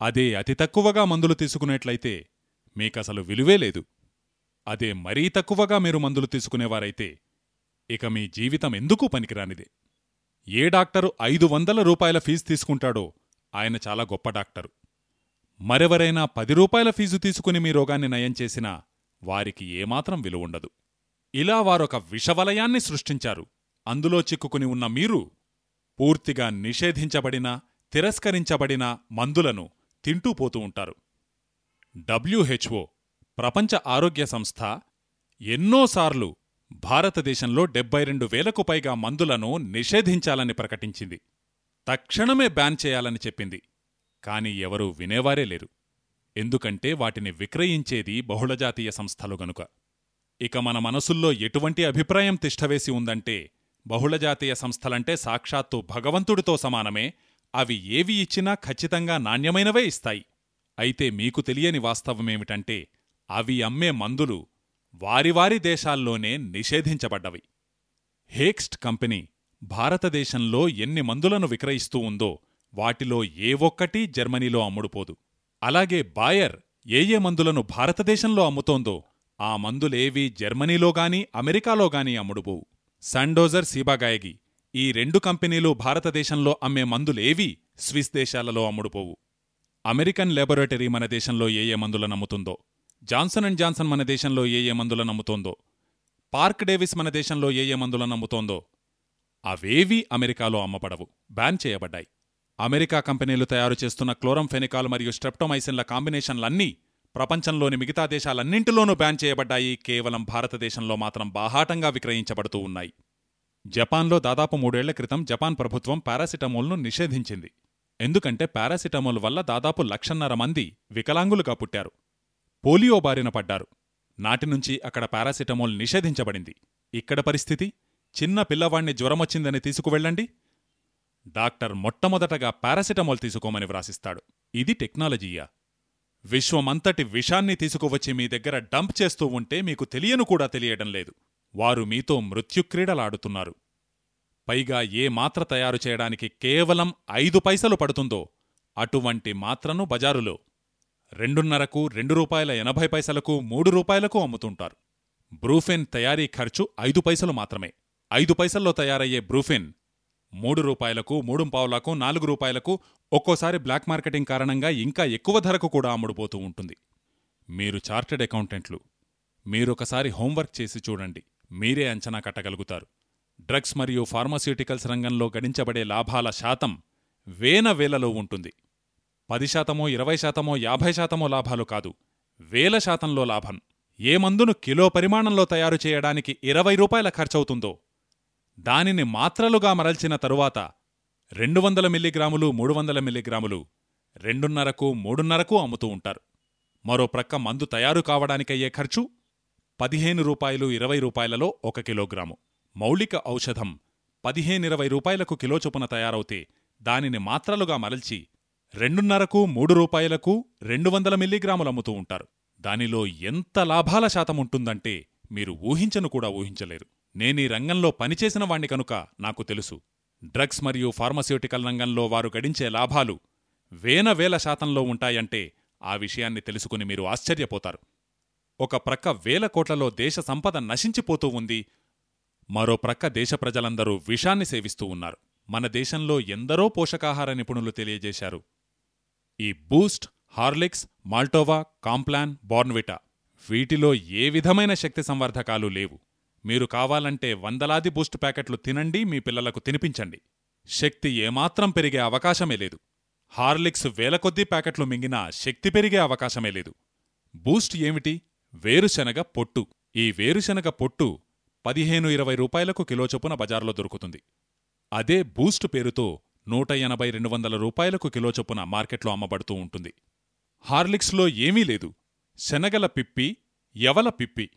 అదే అతి తక్కువగా మందులు తీసుకునేట్లయితే మీకసలు విలువే లేదు. అదే మరీ తక్కువగా మీరు మందులు తీసుకునేవారైతే ఇక మీ జీవితం ఎందుకూ పనికిరానిదే? ఏ డాక్టరు ఐదు వందల రూపాయల ఫీజు తీసుకుంటాడో ఆయన చాలా గొప్ప డాక్టరు. మరెవరైనా పది రూపాయల ఫీజు తీసుకుని మీ రోగాన్ని నయం చేసినా వారికి ఏమాత్రం విలువుండదు ఇలా వారొక విషవలయాన్ని సృష్టించారు. అందులో చిక్కుకుని ఉన్న మీరు పూర్తిగా నిషేధించబడిన తిరస్కరించబడిన మందులను తింటూ పోతూ ఉంటారు. డబ్ల్యూహెచ్ఓ ప్రపంచ ఆరోగ్య సంస్థ ఎన్నోసార్లు భారతదేశంలో డెబ్బై రెండు వేలకు పైగా మందులను నిషేధించాలని ప్రకటించింది. తక్షణమే బ్యాన్ చేయాలని చెప్పింది. కాని ఎవరూ వినేవారే లేరు. ఎందుకంటే వాటిని విక్రయించేది బహుళజాతీయ సంస్థలు గనుక. ఇక మన మనసుల్లో ఎటువంటి అభిప్రాయం తిష్టవేసి ఉందంటే బహుళజాతీయ సంస్థలంటే సాక్షాత్తు భగవంతుడితో సమానమే అవి ఏవి ఇచ్చినా ఖచ్చితంగా నాణ్యమైనవే ఇస్తాయి. అయితే మీకు తెలియని వాస్తవమేమిటంటే అవి అమ్మే మందులు వారివారి దేశాల్లోనే నిషేధించబడ్డవి. హేక్స్ట్ కంపెనీ భారతదేశంలో ఎన్ని మందులను విక్రయిస్తూ ఉందో వాటిలో ఏ ఒక్కటీ జర్మనీలో అమ్ముడుపోదు. అలాగే బాయర్ ఏ ఏ మందులను భారతదేశంలో అమ్ముతోందో ఆ మందులేవీ జర్మనీలోగాని అమెరికాలోగాని అమ్ముడుపోవు. సండోజర్ సీబాగాయగి ఈ రెండు కంపెనీలు భారతదేశంలో అమ్మే మందులేవీ స్విస్ దేశాలలో అమ్ముడుపోవు. అమెరికన్ లేబొరేటరీ మన దేశంలో ఏ ఏ మందులను అమ్ముతుందో జాన్సన్ అండ్ జాన్సన్ మన దేశంలో ఏ ఏ మందులను నమ్ముతోందో పార్క్ డేవిస్ మన దేశంలో ఏ ఏ మందులను నమ్ముతోందో అవేవీ అమెరికాలో అమ్మబడవు బ్యాన్ చేయబడ్డాయి. అమెరికా కంపెనీలు తయారు చేస్తున్న క్లోరంఫెనికాల్ మరియు స్ట్రెప్టోమైసిన్ల కాంబినేషన్లన్నీ ప్రపంచంలోని మిగతా దేశాలన్నింటిలోనూ బ్యాన్ చేయబడ్డాయి కేవలం భారతదేశంలో మాత్రం బాహాటంగా విక్రయించబడుతూ ఉన్నాయి. జపాన్లో దాదాపు మూడేళ్ళ క్రితం జపాన్ ప్రభుత్వం పారాసిటమోల్ను నిషేధించింది. ఎందుకంటే పారాసిటమోల్ వల్ల దాదాపు లక్షన్నర మంది వికలాంగులుగా పుట్టారు. పోలియో బారిన పడ్డారు. నాటినుంచి అక్కడ పారాసిటమోల్ నిషేధించబడింది. ఇక్కడ పరిస్థితి చిన్న పిల్లవాణ్ణి జ్వరమొచ్చిందని తీసుకువెళ్ళండి. డాక్టర్ మొట్టమొదటగా పారాసిటమోల్ తీసుకోమని వ్రాసిస్తాడు. ఇది టెక్నాలజీయా? విశ్వమంతటి విషాన్ని తీసుకువచ్చి మీ దగ్గర డంప్ చేస్తూ ఉంటే మీకు తెలియను కూడా తెలియడం లేదు. వారు మీతో మృత్యుక్రీడలాడుతున్నారు పైగా ఏ మాత్ర తయారు చేయడానికి కేవలం ఐదు పైసలు పడుతుందో అటువంటి మాత్రను బజారులో రెండున్నరకు రెండు రూపాయల ఎనభై పైసలకు మూడు రూపాయలకు అమ్ముతుంటారు. బ్రూఫెన్ తయారీ ఖర్చు ఐదు పైసలు మాత్రమే. ఐదు పైసల్లో తయారయ్యే బ్రూఫెన్ మూడు రూపాయలకు మూడు పావులకు నాలుగు రూపాయలకు ఒక్కోసారి బ్లాక్ మార్కెటింగ్ కారణంగా ఇంకా ఎక్కువ ధరకు కూడా అమ్ముడుపోతూ ఉంటుంది. మీరు చార్టెడ్ అకౌంటెంట్లు. మీరొకసారి హోంవర్క్ చేసి చూడండి. మీరే అంచనా కట్టగలుగుతారు. డ్రగ్స్ మరియు ఫార్మాస్యూటికల్స్ రంగంలో గడించబడే లాభాల శాతం వేల వేలలో ఉంటుంది. పది శాతమో ఇరవై శాతమో యాభై శాతమో లాభాలు కాదు. వేల శాతంలో లాభం. ఏ మందును కిలో పరిమాణంలో తయారు చేయడానికి ఇరవై రూపాయల ఖర్చవుతుందో. దానిని మాత్రలుగా మరల్చిన తరువాత రెండు వందల మిల్లీగ్రాములు మూడు వందల మిల్లీగ్రాములు రెండున్నరకు మూడున్నరకు అమ్ముతూ ఉంటారు. మరో ప్రక్క మందు తయారు కావడానికయ్యే ఖర్చు పదిహేను రూపాయలు ఇరవై రూపాయలలో ఒక కిలోగ్రాము. మౌలిక ఔషధం పదిహేనిరవై రూపాయలకు కిలో చొప్పున తయారవుతే దానిని మాత్రలుగా మరల్చి రెండున్నరకు మూడు రూపాయలకు రెండు వందల మిల్లీగ్రాములు అమ్ముతూ ఉంటారు. దానిలో ఎంత లాభాల శాతం ఉంటుందంటే మీరు ఊహించను కూడా ఊహించలేరు. నేనీ రంగంలో పనిచేసిన వాణ్ణి కనుక నాకు తెలుసు. డ్రగ్స్ మరియు ఫార్మస్యూటికల్ రంగంలో వారు గడించే లాభాలు వేల వేల శాతంలో ఉంటాయంటే ఆ విషయాన్ని తెలుసుకుని మీరు ఆశ్చర్యపోతారు. ఒక ప్రక్క వేల కోట్లలో దేశ సంపద నశించిపోతూ ఉంది. మరో ప్రక్క దేశ ప్రజలందరూ విషాన్ని సేవిస్తూ ఉన్నారు. మన దేశంలో ఎందరో పోషకాహార నిపుణులు తెలియజేశారు. ఈ Boost Horlicks Maltova Complan Bournvita వీటిలో ఏ విధమైన శక్తి సంవర్ధకాలు లేవు. మీరు కావాలంటే వందలాది బూస్ట్ ప్యాకెట్లు తినండి మీ పిల్లలకు తినిపించండి. శక్తి ఏమాత్రం పెరిగే అవకాశమే లేదు. హార్లిక్స్ వేల కొద్దీ ప్యాకెట్లు మింగినా శక్తి పెరిగే అవకాశమే లేదు. బూస్ట్ ఏమిటి? వేరుశనగ పొట్టు. ఈ వేరుశనగ పొట్టు పదిహేను ఇరవై రూపాయలకు కిలో చొప్పున బజార్లో దొరుకుతుంది. అదే బూస్ట్ పేరుతో నూట ఎనభై రెండు వందల రూపాయలకు కిలో చొప్పున మార్కెట్లో అమ్మబడుతూ ఉంటుంది. హార్లిక్స్లో ఏమీ లేదు. శనగల పిప్పి ఎవల పిప్పి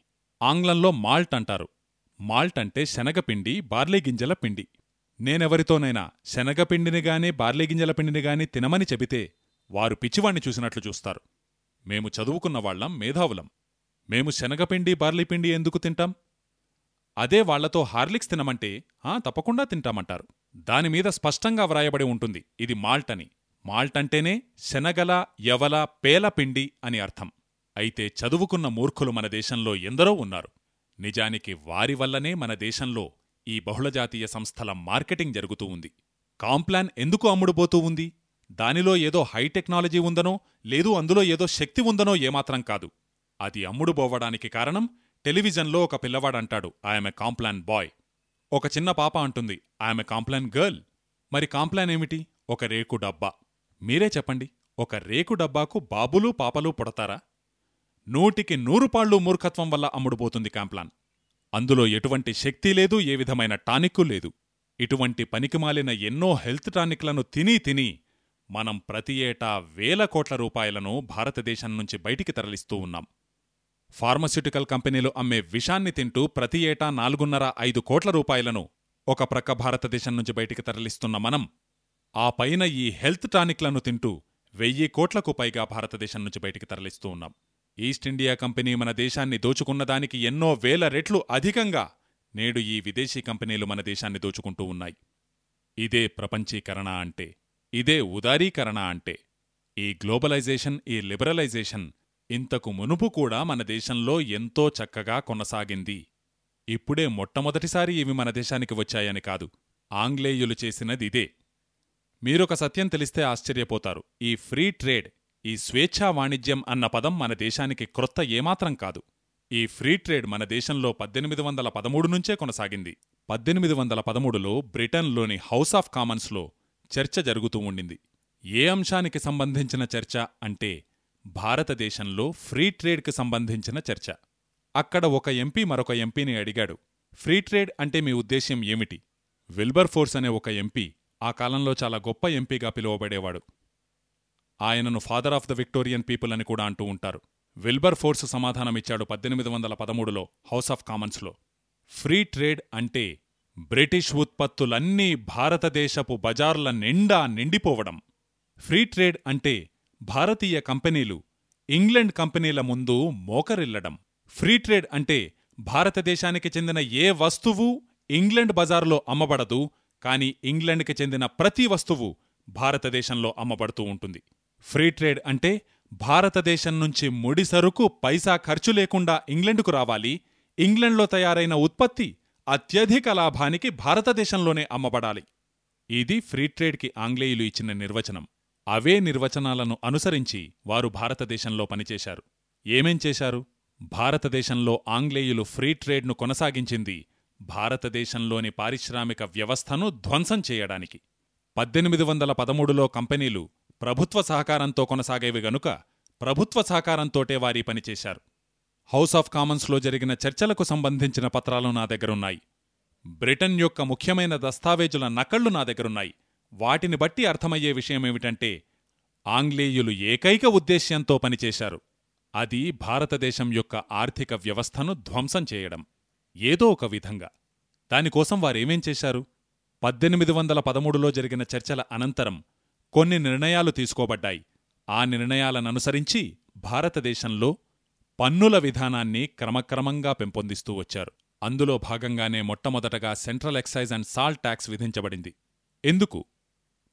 ఆంగ్లంలో మాల్ట్ అంటారు. మాల్ట్ అంటే శనగపిండి బార్లీ గింజల పిండి. నేనెవరితోనైనా శనగపిండిని గాని బార్లీ గింజల పిండిని గాని తినమని చెబితే వారు పిచ్చివాణ్ణి చూసినట్లు చూస్తారు. మేము చదువుకున్నవాళ్ళం మేధావులం. మేము శనగపిండి బార్లీపిండి ఎందుకు తింటాం? అదే వాళ్ళతో హార్లిక్స్ తినమంటే ఆ తప్పకుండా తింటామంటారు. దానిమీద స్పష్టంగా వ్రాయబడి ఉంటుంది. ఇది మాల్ట్ అని మాల్ట్ అంటేనే శనగల యవల పేల పిండి అని అర్థం. అయితే చదువుకున్న మూర్ఖులు మన దేశంలో ఎందరో ఉన్నారు. నిజానికి వారి వల్లనే మన దేశంలో ఈ బహుళజాతీయ సంస్థల మార్కెటింగ్ జరుగుతూ ఉంది. కాంప్లాన్ ఎందుకు అమ్ముడుపోతూ ఉంది? దానిలో ఏదో హైటెక్నాలజీ ఉందనో లేదు అందులో ఏదో శక్తి ఉందనో ఏమాత్రం కాదు. అది అమ్ముడుబోవడానికి కారణం టెలివిజన్లో ఒక పిల్లవాడంటాడు. I'm Complan boy. ఒక చిన్న పాప అంటుంది ఆమె కాంప్లాన్ గర్ల్. మరి కాంప్లాన్ ఏమిటి? ఒక రేకు డబ్బా. మీరే చెప్పండి ఒక రేకు డబ్బాకు బాబులు పాపలు పుడతారా? నూటికి నూరు పాళ్ళు మూర్ఖత్వం వల్ల అమ్ముడుపోతుంది కాంప్లాన్. అందులో ఎటువంటి శక్తి లేదు ఏ విధమైన టానిక్కు లేదు. ఇటువంటి పనికిమాలిన ఎన్నో హెల్త్ టానిక్లను తిని తిని మనం ప్రతి ఏటా వేల కోట్ల రూపాయలను భారతదేశం నుంచి బయటికి తరలిస్తూ ఉన్నాం. ఫార్మస్యూటికల్ కంపెనీలు అమ్మే విషాన్ని తింటూ ప్రతి ఏటా నాలుగున్నర ఐదు కోట్ల రూపాయలను ఒక ప్రక్క భారతదేశం నుంచి బయటికి తరలిస్తున్న మనం ఆ పైన ఈ హెల్త్ టానిక్లను తింటూ వెయ్యి కోట్లకు పైగా భారతదేశం నుంచి బయటికి తరలిస్తూ ఉన్నాం. ఈస్ట్ ఇండియా కంపెనీ మన దేశాన్ని దోచుకున్నదానికి ఎన్నో వేల రెట్లు అధికంగా నేడు ఈ విదేశీ కంపెనీలు మన దేశాన్ని దోచుకుంటూ ఉన్నాయి. ఇదే ప్రపంచీకరణ అంటే ఇదే ఉదారీకరణ అంటే ఈ గ్లోబలైజేషన్ ఈ లిబరలైజేషన్ ఇంతకు మునుపు కూడా మన దేశంలో ఎంతో చక్కగా కొనసాగింది. ఇప్పుడే మొట్టమొదటిసారి ఇవి మన దేశానికి వచ్చాయని కాదు ఆంగ్లేయులు చేసినదిదే మీరొక సత్యం తెలిస్తే ఆశ్చర్యపోతారు. ఈ ఫ్రీ ట్రేడ్ ఈ స్వేచ్ఛా వాణిజ్యం అన్న పదం మన దేశానికి క్రొత్త ఏమాత్రం కాదు. ఈ ఫ్రీ ట్రేడ్ మన దేశంలో పద్దెనిమిది వందల పదమూడు నుంచే కొనసాగింది. పద్దెనిమిది వందల పదమూడులో బ్రిటన్లోని హౌస్ ఆఫ్ కామన్స్లో చర్చ జరుగుతూ ఉండింది. ఏ అంశానికి సంబంధించిన చర్చ అంటే భారతదేశంలో ఫ్రీ ట్రేడ్కి సంబంధించిన చర్చ. అక్కడ ఒక ఎంపీ మరొక ఎంపీని అడిగాడు. ఫ్రీ ట్రేడ్ అంటే మీ ఉద్దేశ్యం ఏమిటి? విల్బర్ ఫోర్స్ అనే ఒక ఎంపీ ఆ కాలంలో చాలా గొప్ప ఎంపీగా పిలువబడేవాడు. ఆయనను father of the Victorian people అని కూడా అంటూ ఉంటారు. విల్బర్ ఫోర్స్ సమాధానమిచ్చాడు పద్దెనిమిది వందల పదమూడులో హౌస్ ఆఫ్ కామన్స్లో. ఫ్రీ ట్రేడ్ అంటే బ్రిటిష్ ఉత్పత్తులన్నీ భారతదేశపు బజార్ల నిండా నిండిపోవడం. ఫ్రీ ట్రేడ్ అంటే భారతీయ కంపెనీలు ఇంగ్లండ్ కంపెనీల ముందు మోకరిల్లడం. ఫ్రీ ట్రేడ్ అంటే భారతదేశానికి చెందిన ఏ వస్తువు ఇంగ్లండ్ బజారులో అమ్మబడదు కాని ఇంగ్లండ్కి చెందిన ప్రతి వస్తువు భారతదేశంలో అమ్మబడుతూ ఉంటుంది. ఫ్రీ ట్రేడ్ అంటే భారతదేశం నుంచి ముడి సరుకు పైసా ఖర్చు లేకుండా ఇంగ్లండ్కు రావాలి. ఇంగ్లండ్లో తయారైన ఉత్పత్తి అత్యధిక లాభానికి భారతదేశంలోనే అమ్మబడాలి. ఇది ఫ్రీ ట్రేడ్కి ఆంగ్లేయులు ఇచ్చిన నిర్వచనం. అవే నిర్వచనాలను అనుసరించి వారు భారతదేశంలో పనిచేశారు. ఏమేం చేశారు? భారతదేశంలో ఆంగ్లేయులు ఫ్రీ ట్రేడ్ను కొనసాగించింది భారతదేశంలోని పారిశ్రామిక వ్యవస్థను ధ్వంసం చేయడానికి. పద్దెనిమిది వందల పదమూడులో కంపెనీలు ప్రభుత్వ సహకారంతో కొనసాగేవి గనుక ప్రభుత్వ సహకారంతోటే వారీ పనిచేశారు హౌస్ ఆఫ్ కామన్స్లో జరిగిన చర్చలకు సంబంధించిన పత్రాలు నా దగ్గరున్నాయి. బ్రిటన్ యొక్క ముఖ్యమైన దస్తావేజుల నకళ్ళు నా దగ్గరున్నాయి. వాటిని బట్టి అర్థమయ్యే విషయమేమిటంటే ఆంగ్లేయులు ఏకైక ఉద్దేశ్యంతో పనిచేశారు. అది భారతదేశం యొక్క ఆర్థిక వ్యవస్థను ధ్వంసం చేయడం. ఏదో ఒక విధంగా. దానికోసం వారేమేం చేశారు? పద్దెనిమిది వందల పదమూడులో జరిగిన చర్చల అనంతరం కొన్ని నిర్ణయాలు తీసుకోబడ్డాయి. ఆ నిర్ణయాలననుసరించి భారతదేశంలో పన్నుల విధానాన్ని క్రమక్రమంగా పెంపొందిస్తూ వచ్చారు. అందులో భాగంగానే మొట్టమొదటగా central excise and salt tax విధించబడింది. ఎందుకు?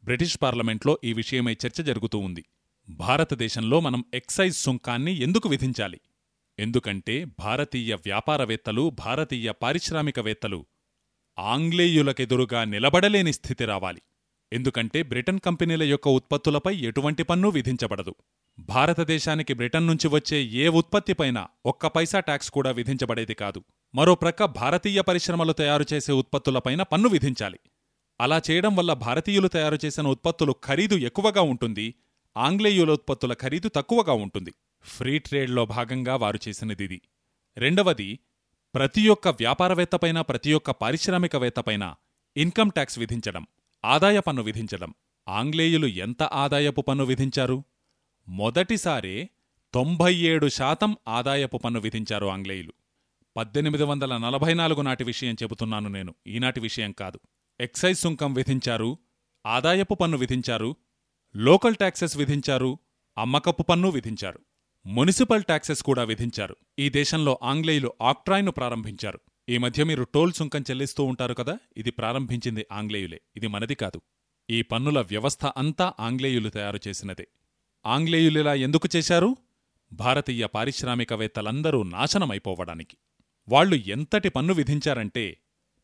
బ్రిటిష్ పార్లమెంట్లో ఈ విషయమై చర్చ జరుగుతూ ఉంది. భారతదేశంలో మనం ఎక్సైజ్ సుంకాన్ని ఎందుకు విధించాలి? ఎందుకంటే భారతీయ వ్యాపారవేత్తలు భారతీయ పారిశ్రామికవేత్తలు ఆంగ్లేయులకెదురుగా నిలబడలేని స్థితి రావాలి. ఎందుకంటే బ్రిటన్ కంపెనీల యొక్క ఉత్పత్తులపై ఎటువంటి పన్ను విధించబడదు. భారతదేశానికి బ్రిటన్ నుంచి వచ్చే ఏ ఉత్పత్తిపైన ఒక్క పైసా ట్యాక్స్ కూడా విధించబడేది కాదు. మరో ప్రక్క భారతీయ పరిశ్రమలు తయారు చేసే ఉత్పత్తులపైన పన్ను విధించాలి. అలా చేయడం వల్ల భారతీయులు తయారు చేసిన ఉత్పత్తులు ఖరీదు ఎక్కువగా ఉంటుంది ఆంగ్లేయుల ఉత్పత్తుల ఖరీదు తక్కువగా ఉంటుంది. ఫ్రీ ట్రేడ్లో భాగంగా వారు చేసినదిది రెండవది ప్రతి ఒక్క వ్యాపారవేత్తపైన ప్రతి ఒక్క పారిశ్రామికవేత్తపైన ఇన్కమ్ ట్యాక్స్ విధించడం ఆదాయ పన్ను విధించడం. ఆంగ్లేయులు ఎంత ఆదాయపు పన్ను విధించారు? మొదటిసారే తొంభై ఏడు శాతం ఆదాయపు పన్ను విధించారు ఆంగ్లేయులు. పద్దెనిమిది వందల నలభై నాలుగు నాటి విషయం చెబుతున్నాను నేను. ఈనాటి విషయం కాదు. ఎక్సైజ్ సుంకం విధించారు ఆదాయపు పన్ను విధించారు లోకల్ ట్యాక్సెస్ విధించారు అమ్మకపు పన్ను విధించారు. మున్సిపల్ ట్యాక్సెస్ కూడా విధించారు. ఈ దేశంలో ఆంగ్లేయులు ఆక్ట్రాయ్ను ప్రారంభించారు. ఈ మధ్య మీరు టోల్ సుంకం చెల్లిస్తూ ఉంటారు కదా? ఇది ప్రారంభించింది ఆంగ్లేయులే. ఇది మనది కాదు. ఈ పన్నుల వ్యవస్థ అంతా ఆంగ్లేయులు తయారు చేసినదే. ఆంగ్లేయులిలా ఎందుకు చేశారు? భారతీయ పారిశ్రామికవేత్తలందరూ నాశనమైపోవడానికి. వాళ్ళు ఎంతటి పన్ను విధించారంటే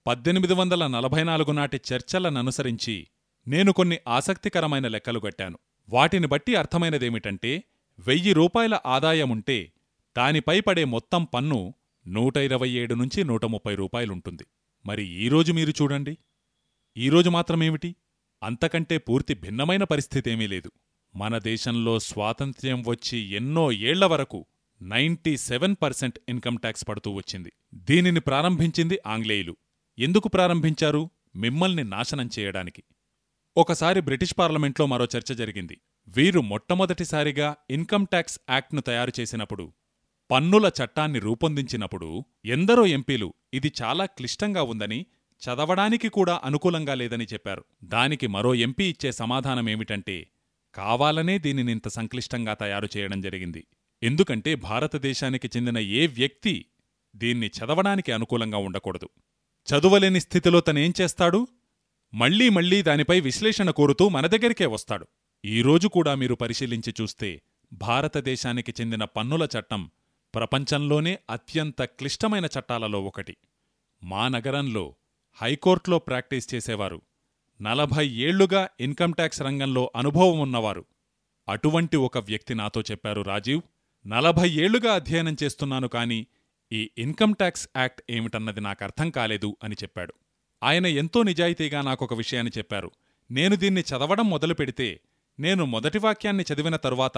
పద్దెనిమిది వందల నలభై నాలుగు నాటి చర్చలననుసరించి నేను కొన్ని ఆసక్తికరమైన లెక్కలు గట్టాను. వాటిని బట్టి అర్థమైనదేమిటంటే వెయ్యి రూపాయల ఆదాయముంటే దానిపై పడే మొత్తం పన్ను నూట ఇరవై ఏడు నుంచి నూట ముప్పై రూపాయలుంటుంది. మరి ఈరోజు మీరు చూడండి. ఈరోజు మాత్రమేమిటి? అంతకంటే పూర్తి భిన్నమైన పరిస్థితేమీ లేదు. మన దేశంలో స్వాతంత్ర్యం వచ్చి ఎన్నో ఏళ్ళ వరకు ninety seven percent income tax పడుతూ వచ్చింది. దీనిని ప్రారంభించింది ఆంగ్లేయులు. ఎందుకు ప్రారంభించారు? మిమ్మల్ని నాశనం చేయడానికి. ఒకసారి బ్రిటిష్ పార్లమెంట్లో మరో చర్చ జరిగింది. వీరు మొట్టమొదటిసారిగా ఇన్కమ్ ట్యాక్స్ యాక్ట్ను తయారు చేసినప్పుడు పన్నుల చట్టాన్ని రూపొందించినప్పుడు ఎందరో ఎంపీలు ఇది చాలా క్లిష్టంగా ఉందని చదవడానికి కూడా అనుకూలంగా లేదని చెప్పారు. దానికి మరో ఎంపీ ఇచ్చే సమాధానమేమిటంటే కావాలనే దీనినింత సంక్లిష్టంగా తయారు చేయడం జరిగింది. ఎందుకంటే భారతదేశానికి చెందిన ఏ వ్యక్తి దీన్ని చదవడానికి అనుకూలంగా ఉండకూడదు. చదువలేని స్థితిలో తనేం చేస్తాడు? మళ్ళీ మళ్ళీ దానిపై విశ్లేషణ కోరుతూ మన దగ్గరికే వస్తాడు. ఈరోజు కూడా మీరు పరిశీలించి చూస్తే భారతదేశానికి చెందిన పన్నుల చట్టం ప్రపంచంలోనే అత్యంత క్లిష్టమైన చట్టాలలో ఒకటి. మా నగరంలో హైకోర్టులో ప్రాక్టీస్ చేసేవారు. నలభై ఏళ్ళుగా ఇన్కంటాక్స్ రంగంలో రంగంలో అనుభవమున్నవారు అటువంటి ఒక వ్యక్తి నాతో చెప్పారు రాజీవ్ నలభై ఏళ్ళుగా అధ్యయనం చేస్తున్నాను కాని ఈ ఇన్కమ్ ట్యాక్స్ యాక్ట్ ఏమిటన్నది నాకర్థం కాలేదు అని చెప్పాడు. ఆయన ఎంతో నిజాయితీగా నాకొక విషయాన్ని చెప్పారు. నేను దీన్ని చదవడం మొదలుపెడితే నేను మొదటి వాక్యాన్ని చదివిన తరువాత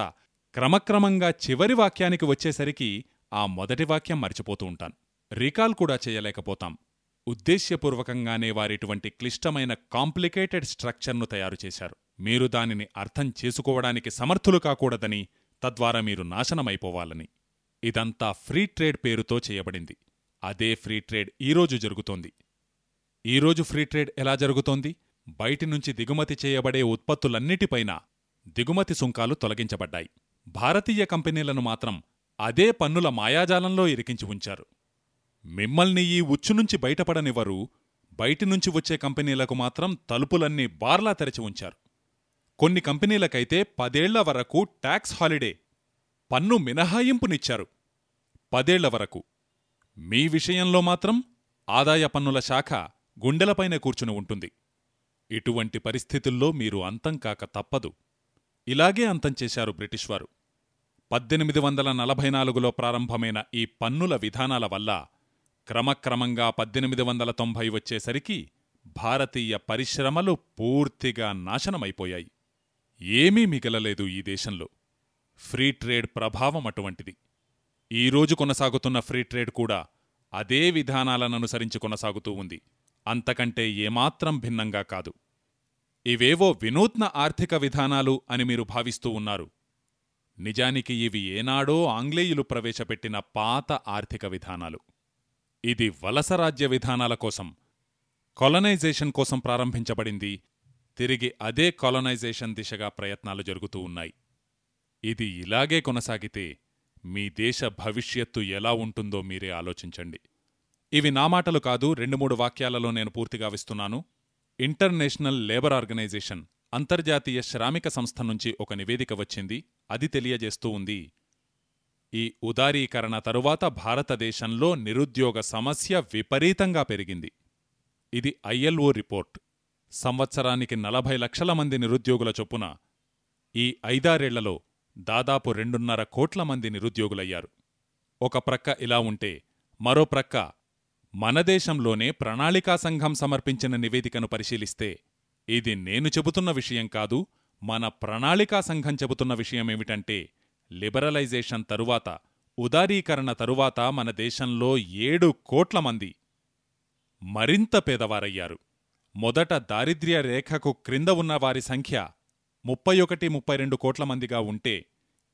క్రమక్రమంగా చివరి వాక్యానికి వచ్చేసరికి ఆ మొదటి వాక్యం మర్చిపోతూ ఉంటాను. రీకాల్ కూడా చేయలేకపోతాం. ఉద్దేశ్యపూర్వకంగానే వారిటువంటి క్లిష్టమైన కాంప్లికేటెడ్ స్ట్రక్చర్ను తయారు చేశారు. మీరు దానిని అర్థం చేసుకోవడానికి సమర్థులు కాకూడదని తద్వారా మీరు నాశనమైపోవాలని. ఇదంతా ఫ్రీ ట్రేడ్ పేరుతో చేయబడింది. అదే ఫ్రీ ట్రేడ్ ఈరోజు జరుగుతోంది. ఈరోజు ఫ్రీ ట్రేడ్ ఎలా జరుగుతోంది? బయటి నుంచి దిగుమతి చేయబడే ఉత్పత్తులన్నిటిపైన దిగుమతి సుంకాలు తొలగించబడ్డాయి. భారతీయ కంపెనీలను మాత్రం అదే పన్నుల మాయాజాలంలో ఇరికించి ఉంచారు. మిమ్మల్ని ఈ ఉచ్చునుంచి బయటపడనివ్వరు. బయటినుంచి వచ్చే కంపెనీలకు మాత్రం తలుపులన్నీ బార్లా తెరచి ఉంచారు. కొన్ని కంపెనీలకైతే పదేళ్ళ వరకు ట్యాక్స్ హాలిడే పన్ను మినహాయింపునిచ్చారు. పదేళ్ళ వరకు మీ విషయంలో మాత్రం ఆదాయ పన్నుల శాఖ గుండెలపైనే కూర్చుని ఉంటుంది. ఇటువంటి పరిస్థితుల్లో మీరు అంతం కాక తప్పదు. ఇలాగే అంతం చేశారు బ్రిటిష్వారు పద్దెనిమిది వందల నలభై నాలుగులో ప్రారంభమైన ఈ పన్నుల విధానాల వల్ల క్రమక్రమంగా పద్దెనిమిది వందల తొంభై వచ్చేసరికి భారతీయ పరిశ్రమలు పూర్తిగా నాశనమైపోయాయి. ఏమీ మిగలలేదు ఈ దేశంలో. ఫ్రీ ట్రేడ్ ప్రభావం అటువంటిది. ఈరోజు కొనసాగుతున్న ఫ్రీ ట్రేడ్ కూడా అదే విధానాలననుసరించి కొనసాగుతూ ఉంది. అంతకంటే ఏమాత్రం భిన్నంగా కాదు. ఇవేవో వినూత్న ఆర్థిక విధానాలు అని మీరు భావిస్తూ ఉన్నారు. నిజానికి ఇవి ఏనాడో ఆంగ్లేయులు ప్రవేశపెట్టిన పాత ఆర్థిక విధానాలు. ఇది వలసరాజ్య విధానాల కోసం కొలనైజేషన్ కోసం ప్రారంభించబడింది. తిరిగి అదే కొలనైజేషన్ దిశగా ప్రయత్నాలు జరుగుతూ ఉన్నాయి. ఇది ఇలాగే కొనసాగితే మీ దేశ భవిష్యత్తు ఎలా ఉంటుందో మీరే ఆలోచించండి. ఇవి నా మాటలు కాదు రెండు మూడు వాక్యాలలో నేను పూర్తిగా విస్తున్నాను. ఇంటర్నేషనల్ లేబర్ ఆర్గనైజేషన్ అంతర్జాతీయ శ్రామిక సంస్థ నుంచి ఒక నివేదిక వచ్చింది. అది తెలియజేస్తూ ఉంది. ఈ ఉదారీకరణ తరువాత భారతదేశంలో నిరుద్యోగ సమస్య విపరీతంగా పెరిగింది. ఇది ఐఎల్ఓ రిపోర్ట్. సంవత్సరానికి నలభై లక్షల మంది నిరుద్యోగుల చొప్పున ఈ ఐదారేళ్ళలో దాదాపు రెండున్నర కోట్ల మంది నిరుద్యోగులయ్యారు. ఒక ప్రక్క ఇలా ఉంటే మరో ప్రక్క మన దేశంలోనే ప్రణాళికా సంఘం సమర్పించిన నివేదికను పరిశీలిస్తే ఇది నేను చెబుతున్న విషయం కాదు మన ప్రణాళికా సంఘం చెబుతున్న విషయమేమిటంటే లిబరలైజేషన్ తరువాత ఉదారీకరణ తరువాత మన దేశంలో ఏడు కోట్ల మంది మరింత పేదవారయ్యారు. మొదట దారిద్ర్య రేఖకు క్రింద ఉన్నవారి సంఖ్య ముప్పై ఒకటి ముప్పై రెండు కోట్ల మందిగా ఉంటే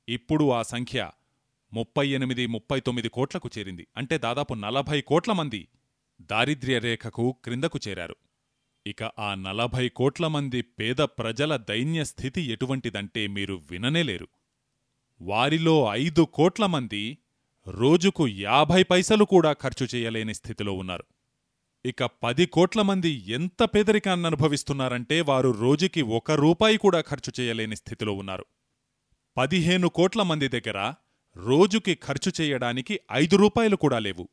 ఇప్పుడు ఆ సంఖ్య ముప్పై ఎనిమిది ముప్పై తొమ్మిది కోట్లకు చేరింది. అంటే దాదాపు నలభై కోట్ల మంది దారిద్ర్య రేఖకు క్రిందకు చేరారు. ఇక ఆ నలభై కోట్ల మంది పేద ప్రజల దైన్య స్థితి ఎటువంటిదంటే మీరు విననేలేరు వారిలో ఐదు కోట్ల మంది రోజుకు యాభై పైసలు కూడా ఖర్చు చేయలేని స్థితిలో ఉన్నారు. ఇక పది కోట్ల మంది ఎంత పేదరికాన్ని అనుభవిస్తున్నారంటే వారు రోజుకి ఒక రూపాయి కూడా ఖర్చు చేయలేని స్థితిలో ఉన్నారు. పదిహేను కోట్ల మంది దగ్గర రోజుకి ఖర్చు చేయడానికి ఐదు రూపాయలు కూడా లేవు.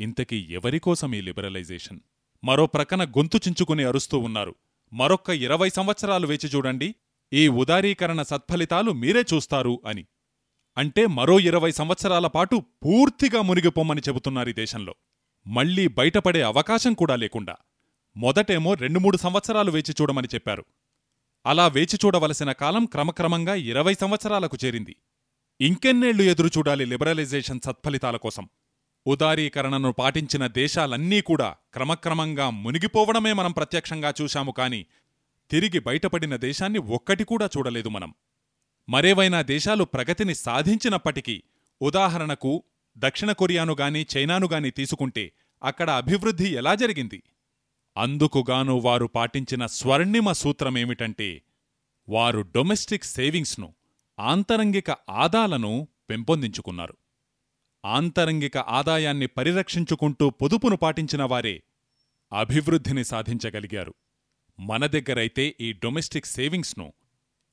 ఇంతకీ ఎవరికోసం ఈ లిబరలైజేషన్? మరో ప్రక్కన గొంతు చించుకుని అరుస్తూ ఉన్నారు. మరొక్క ఇరవై సంవత్సరాలు వేచి చూడండి. ఈ ఉదారీకరణ సత్ఫలితాలు మీరే చూస్తారు అని. అంటే మరో ఇరవై సంవత్సరాల పాటు పూర్తిగా మునిగిపోమ్మని ఈ దేశంలో. మళ్ళీ బయటపడే అవకాశం కూడా లేకుండా మొదటేమో రెండు మూడు సంవత్సరాలు వేచి చూడమని చెప్పారు. అలా వేచి చూడవలసిన కాలం క్రమక్రమంగా ఇరవై సంవత్సరాలకు చేరింది. ఇంకెన్నేళ్ళు ఎదురుచూడాలి లిబరలైజేషన్ సత్ఫలితాల కోసం. ఉదారీకరణను పాటించిన దేశాలన్నీ కూడా క్రమక్రమంగా మునిగిపోవడమే మనం ప్రత్యక్షంగా చూశాము కాని తిరిగి బయటపడిన దేశాన్ని ఒక్కటి కూడా చూడలేదు మనం. మరేవైనా దేశాలు ప్రగతిని సాధించినప్పటికీ ఉదాహరణకు దక్షిణ కొరియాను గాని చైనాను గాని తీసుకుంటే అక్కడ అభివృద్ధి ఎలా జరిగింది? అందుకుగాను వారు పాటించిన స్వర్ణిమ సూత్రమేమిటంటే వారు డొమెస్టిక్ సేవింగ్స్ను ఆంతరంగిక ఆదాలను పెంపొందించుకున్నారు. ఆంతరంగిక ఆదాయాన్ని పరిరక్షించుకుంటూ పొదుపును పాటించిన వారే అభివృద్ధిని సాధించగలిగారు. మన దగ్గరైతే ఈ డొమెస్టిక్ సేవింగ్స్ను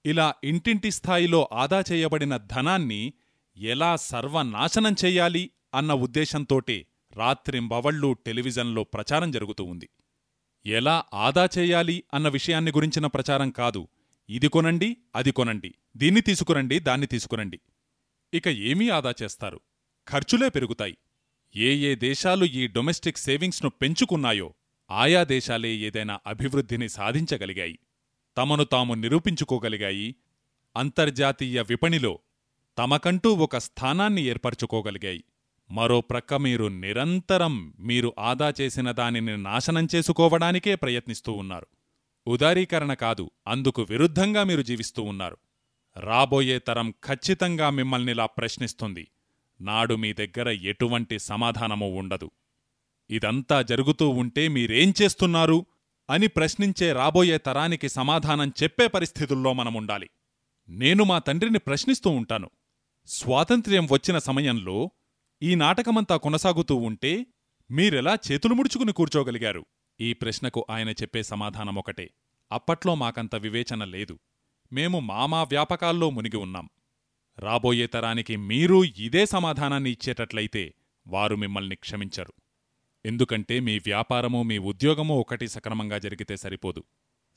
ఇలా ఇంటింటి స్థాయిలో ఆదా చేయబడిన ధనాన్ని ఎలా సర్వనాశనం చెయ్యాలి అన్న ఉద్దేశంతోటే రాత్రింబవళ్ళూ టెలివిజన్లో ప్రచారం జరుగుతూ ఉంది. ఎలా ఆదా చేయాలి అన్న విషయాన్ని గురించిన ప్రచారం కాదు. ఇది కొనండి అది కొనండి. దీన్ని తీసుకురండి దాన్ని తీసుకురండి. ఇక ఏమీ ఆదా చేస్తారు? ఖర్చులే పెరుగుతాయి. ఏ ఏ దేశాలు ఈ డొమెస్టిక్ సేవింగ్స్ను పెంచుకున్నాయో ఆయా దేశాలే ఏదైనా అభివృద్ధిని సాధించగలిగాయి. తమను తాము నిరూపించుకోగలిగాయి. అంతర్జాతీయ విపణిలో తమకంటూ ఒక స్థానాన్ని ఏర్పరచుకోగలిగాయి. మరో ప్రక్క మీరు నిరంతరం మీరు ఆదా చేసిన దానిని నాశనం చేసుకోవడానికే ప్రయత్నిస్తూ ఉన్నారు. ఉదారీకరణ కాదు అందుకు విరుద్ధంగా మీరు జీవిస్తూ ఉన్నారు. రాబోయే తరం ఖచ్చితంగా మిమ్మల్నిలా ప్రశ్నిస్తుంది. నాడు మీ దగ్గర ఎటువంటి సమాధానమూ ఉండదు. ఇదంతా జరుగుతూ ఉంటే మీరేం చేస్తున్నారు? అని ప్రశ్నించే రాబోయే తరానికి సమాధానం చెప్పే పరిస్థితుల్లో మనముండాలి. నేను మా తండ్రిని ప్రశ్నిస్తూ ఉంటాను. స్వాతంత్ర్యం వచ్చిన సమయంలో ఈ నాటకమంతా కొనసాగుతూ ఉంటే మీరెలా చేతులు ముడుచుకుని కూర్చోగలిగారు? ఈ ప్రశ్నకు ఆయన చెప్పే సమాధానమొకటే. అప్పట్లో మాకంత వివేచన లేదు. మేము మామా వ్యాపకాల్లో మునిగి ఉన్నాం. రాబోయే తరానికి మీరూ ఇదే సమాధానాన్ని ఇచ్చేటట్లయితే వారు మిమ్మల్ని క్షమించరు. ఎందుకంటే మీ వ్యాపారమూ మీ ఉద్యోగమూ ఒకటి సక్రమంగా జరిగితే సరిపోదు.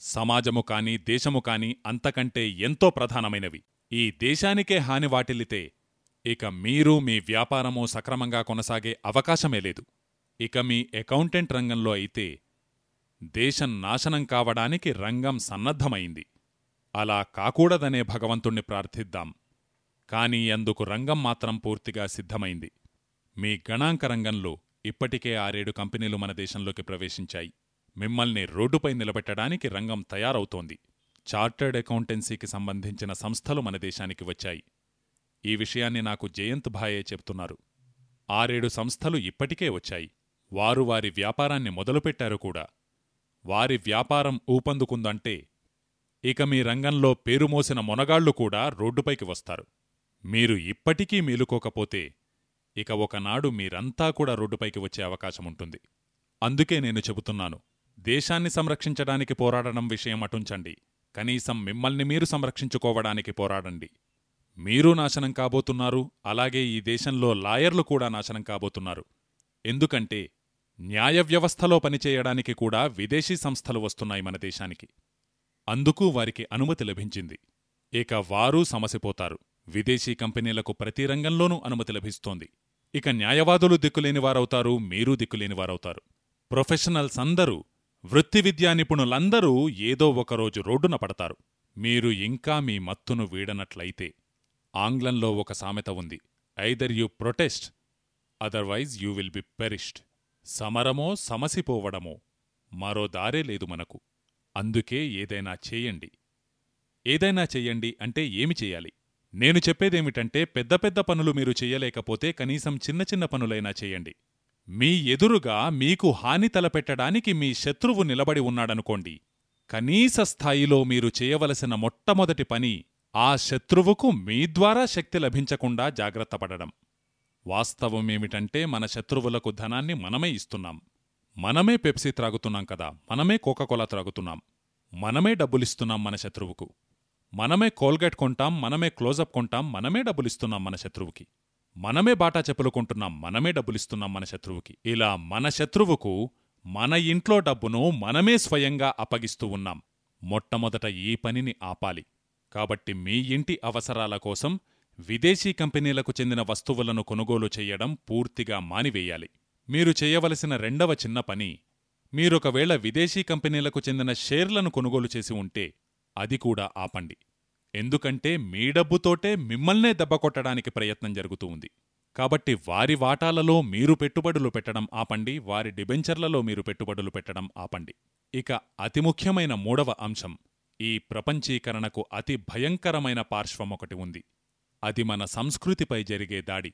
సమాజము కాని దేశము కాని అంతకంటే ఎంతో ప్రధానమైనవి. ఈ దేశానికే హాని వాటిల్లితే ఇక మీరు మీ వ్యాపారమూ సక్రమంగా కొనసాగే అవకాశమే లేదు. ఇక మీ అకౌంటెంట్ రంగంలో అయితే దేశం నాశనం కావడానికి రంగం సన్నద్ధమైంది. అలా కాకూడదనే భగవంతుణ్ణి ప్రార్థిద్దాం. కాని అందుకు రంగం మాత్రం పూర్తిగా సిద్ధమైంది. మీ గణాంక రంగంలో ఇప్పటికే ఆరేడు కంపెనీలు మన దేశంలోకి ప్రవేశించాయి. మిమ్మల్ని రోడ్డుపై నిలబెట్టడానికి రంగం తయారవుతోంది. చార్టర్డ్ అకౌంటెన్సీకి సంబంధించిన సంస్థలు మన దేశానికి వచ్చాయి. ఈ విషయాన్ని నాకు జయంత్ భాయే చెప్తున్నారు. ఆరేడు సంస్థలు ఇప్పటికే వచ్చాయి. వారు వారి వ్యాపారాన్ని మొదలుపెట్టారు కూడా. వారి వ్యాపారం ఊపందుకుందంటే ఇక మీ రంగంలో పేరుమోసిన మొనగాళ్ళు కూడా రోడ్డుపైకి వస్తారు. మీరు ఇప్పటికీ మేలుకోకపోతే ఇక ఒకనాడు మీరంతా కూడా రోడ్డుపైకి వచ్చే అవకాశముంటుంది అందుకే నేను చెబుతున్నాను దేశాన్ని సంరక్షించడానికి పోరాడడం విషయం అటుంచండి. కనీసం మిమ్మల్ని మీరు సంరక్షించుకోవడానికి పోరాడండి. మీరు నాశనం కాబోతున్నారు అలాగే ఈ దేశంలో లాయర్లు కూడా నాశనం కాబోతున్నారు. ఎందుకంటే న్యాయ వ్యవస్థలో పనిచేయడానికి కూడా విదేశీ సంస్థలు వస్తున్నాయి మన దేశానికి. అందుకు వారికి అనుమతి లభించింది. ఇక వారూ సమసిపోతారు. విదేశీ కంపెనీలకు ప్రతి రంగంలోనూ అనుమతి లభిస్తోంది. ఇక న్యాయవాదులు దిక్కులేనివారవుతారు మీరూ దిక్కులేనివారవుతారు ప్రొఫెషనల్స్ అందరూ వృత్తి విద్యా నిపుణులందరూ ఏదో ఒకరోజు రోడ్డున పడతారు. మీరు ఇంకా మీ మత్తును వీడనట్లయితే. ఆంగ్లంలో ఒక సామెత ఉంది. Either you protest otherwise you will be perished సమరమో సమసిపోవడమో మరో దారే లేదు మనకు. అందుకే ఏదైనా చేయండి. ఏదైనా చెయ్యండి అంటే ఏమి చెయ్యాలి నేను చెప్పేదేమిటంటే పెద్ద పెద్ద పనులు మీరు చెయ్యలేకపోతే కనీసం చిన్న చిన్న పనులైనా చేయండి. మీ ఎదురుగా మీకు హాని తలపెట్టడానికి మీ శత్రువు నిలబడి ఉన్నాడనుకోండి. కనీస స్థాయిలో మీరు చేయవలసిన మొట్టమొదటి పని ఆ శత్రువుకు మీ ద్వారా శక్తి లభించకుండా జాగ్రత్తపడడం వాస్తవమేమిటంటే మన శత్రువులకు ధనాన్ని మనమే ఇస్తున్నాం. మనమే పెప్సీ త్రాగుతున్నాం కదా మనమే కోకకోలా త్రాగుతున్నాం. మనమే డబ్బులిస్తున్నాం మన శత్రువుకు. మనమే కోల్గేట్ కొంటాం మనమే క్లోజప్ కొంటాం మనమే డబ్బులిస్తున్నాం మన శత్రువుకి. మనమే బాటా చెప్పులు కొంటున్నాం మనమే డబ్బులిస్తున్నాం మన శత్రువుకి. ఇలా మన శత్రువుకు మన ఇంట్లో డబ్బును మనమే స్వయంగా అప్పగిస్తూ ఉన్నాం. మొట్టమొదట ఈ పనిని ఆపాలి. కాబట్టి మీ ఇంటి అవసరాల కోసం విదేశీ కంపెనీలకు చెందిన వస్తువులను కొనుగోలు చెయ్యడం పూర్తిగా మానివేయాలి. మీరు చేయవలసిన రెండవ చిన్న పని మీరొకవేళ విదేశీ కంపెనీలకు చెందిన షేర్లను కొనుగోలు చేసి ఉంటే అది కూడా ఆపండి. ఎందుకంటే మీ డబ్బుతోటే మిమ్మల్నే దెబ్బకొట్టడానికి ప్రయత్నం జరుగుతూ ఉంది. కాబట్టి వారి వాటాలలో మీరు పెట్టుబడులు పెట్టడం ఆపండి వారి డిబెంచర్లలో మీరు పెట్టుబడులు పెట్టడం ఆపండి. ఇక అతి ముఖ్యమైన మూడవ అంశం ఈ ప్రపంచీకరణకు అతి భయంకరమైన పార్శ్వమొకటి ఉంది. అది మన సంస్కృతిపై జరిగే దాడి.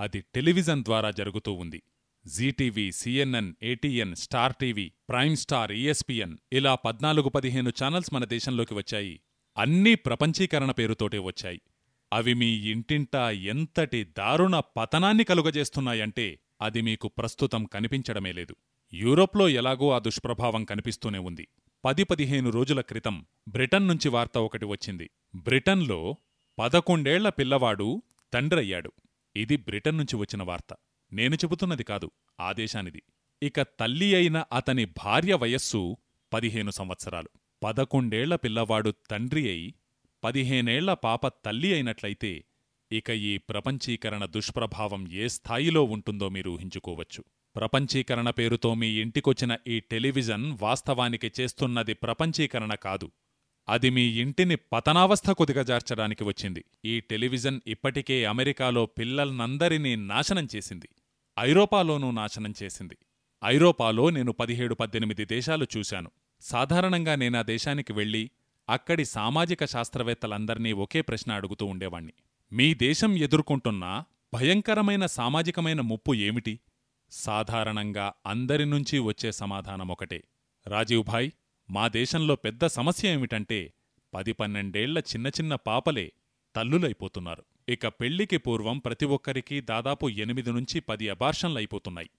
అది టెలివిజన్ ద్వారా జరుగుతూ ఉంది. Zee TV CNN ATN Star TV Prime Star ESPN ఇలా పద్నాలుగు పదిహేను ఛానల్స్ మన దేశంలోకి వచ్చాయి. అన్నీ ప్రపంచీకరణ పేరుతోటే వచ్చాయి. అవి మీ ఇంటింటా ఎంతటి దారుణ పతనాన్ని కలుగజేస్తున్నాయంటే అది మీకు ప్రస్తుతం కనిపించడమే లేదు. యూరోప్లో ఎలాగో ఆ దుష్ప్రభావం కనిపిస్తూనే ఉంది. పది పదిహేను రోజుల క్రితం బ్రిటన్ నుంచి వార్త ఒకటి వచ్చింది. బ్రిటన్లో పదకొండేళ్ళ పిల్లవాడు తండ్రయ్యాడు ఇది బ్రిటన్ నుంచి వచ్చిన వార్త. నేను చెబుతున్నది కాదు ఆదేశానిది. ఇక తల్లి అయిన అతని భార్య వయస్సు పదిహేను సంవత్సరాలు. పదకొండేళ్ళ పిల్లవాడు తండ్రి అయి పదిహేనేళ్ళ పాప తల్లి అయినట్లయితే ఇక ఈ ప్రపంచీకరణ దుష్ప్రభావం ఏ స్థాయిలో ఉంటుందో మీరు ఊహించుకోవచ్చు. ప్రపంచీకరణ పేరుతో మీ ఇంటికొచ్చిన ఈ టెలివిజన్ వాస్తవానికి చేస్తున్నది ప్రపంచీకరణ కాదు. అది మీ ఇంటిని పతనావస్థకు దిగజార్చడానికి వచ్చింది. ఈ టెలివిజన్ ఇప్పటికే అమెరికాలో పిల్లల్నందరినీ నాశనం చేసింది. ఐరోపాలోనూ నాశనం చేసింది. ఐరోపాలో నేను పదిహేడు పద్దెనిమిది దేశాలు చూశాను. సాధారణంగా నేనా దేశానికి వెళ్ళి అక్కడి సామాజిక శాస్త్రవేత్తలందర్నీ ఒకే ప్రశ్న అడుగుతూ ఉండేవాణ్ణి. మీ దేశం ఎదుర్కొంటున్న భయంకరమైన సామాజికమైన ముప్పు ఏమిటి? సాధారణంగా అందరి నుంచి వచ్చే సమాధానమొకటే రాజీవ్ భాయ్ మా దేశంలో పెద్ద సమస్య ఏమిటంటే పది పన్నెండేళ్ళ చిన్న చిన్న పాపలే తల్లులైపోతున్నారు. ఇక పెళ్ళికి పూర్వం ప్రతి ఒక్కరికీ దాదాపు ఎనిమిది నుంచి పది అబార్షన్లైపోతున్నాయి.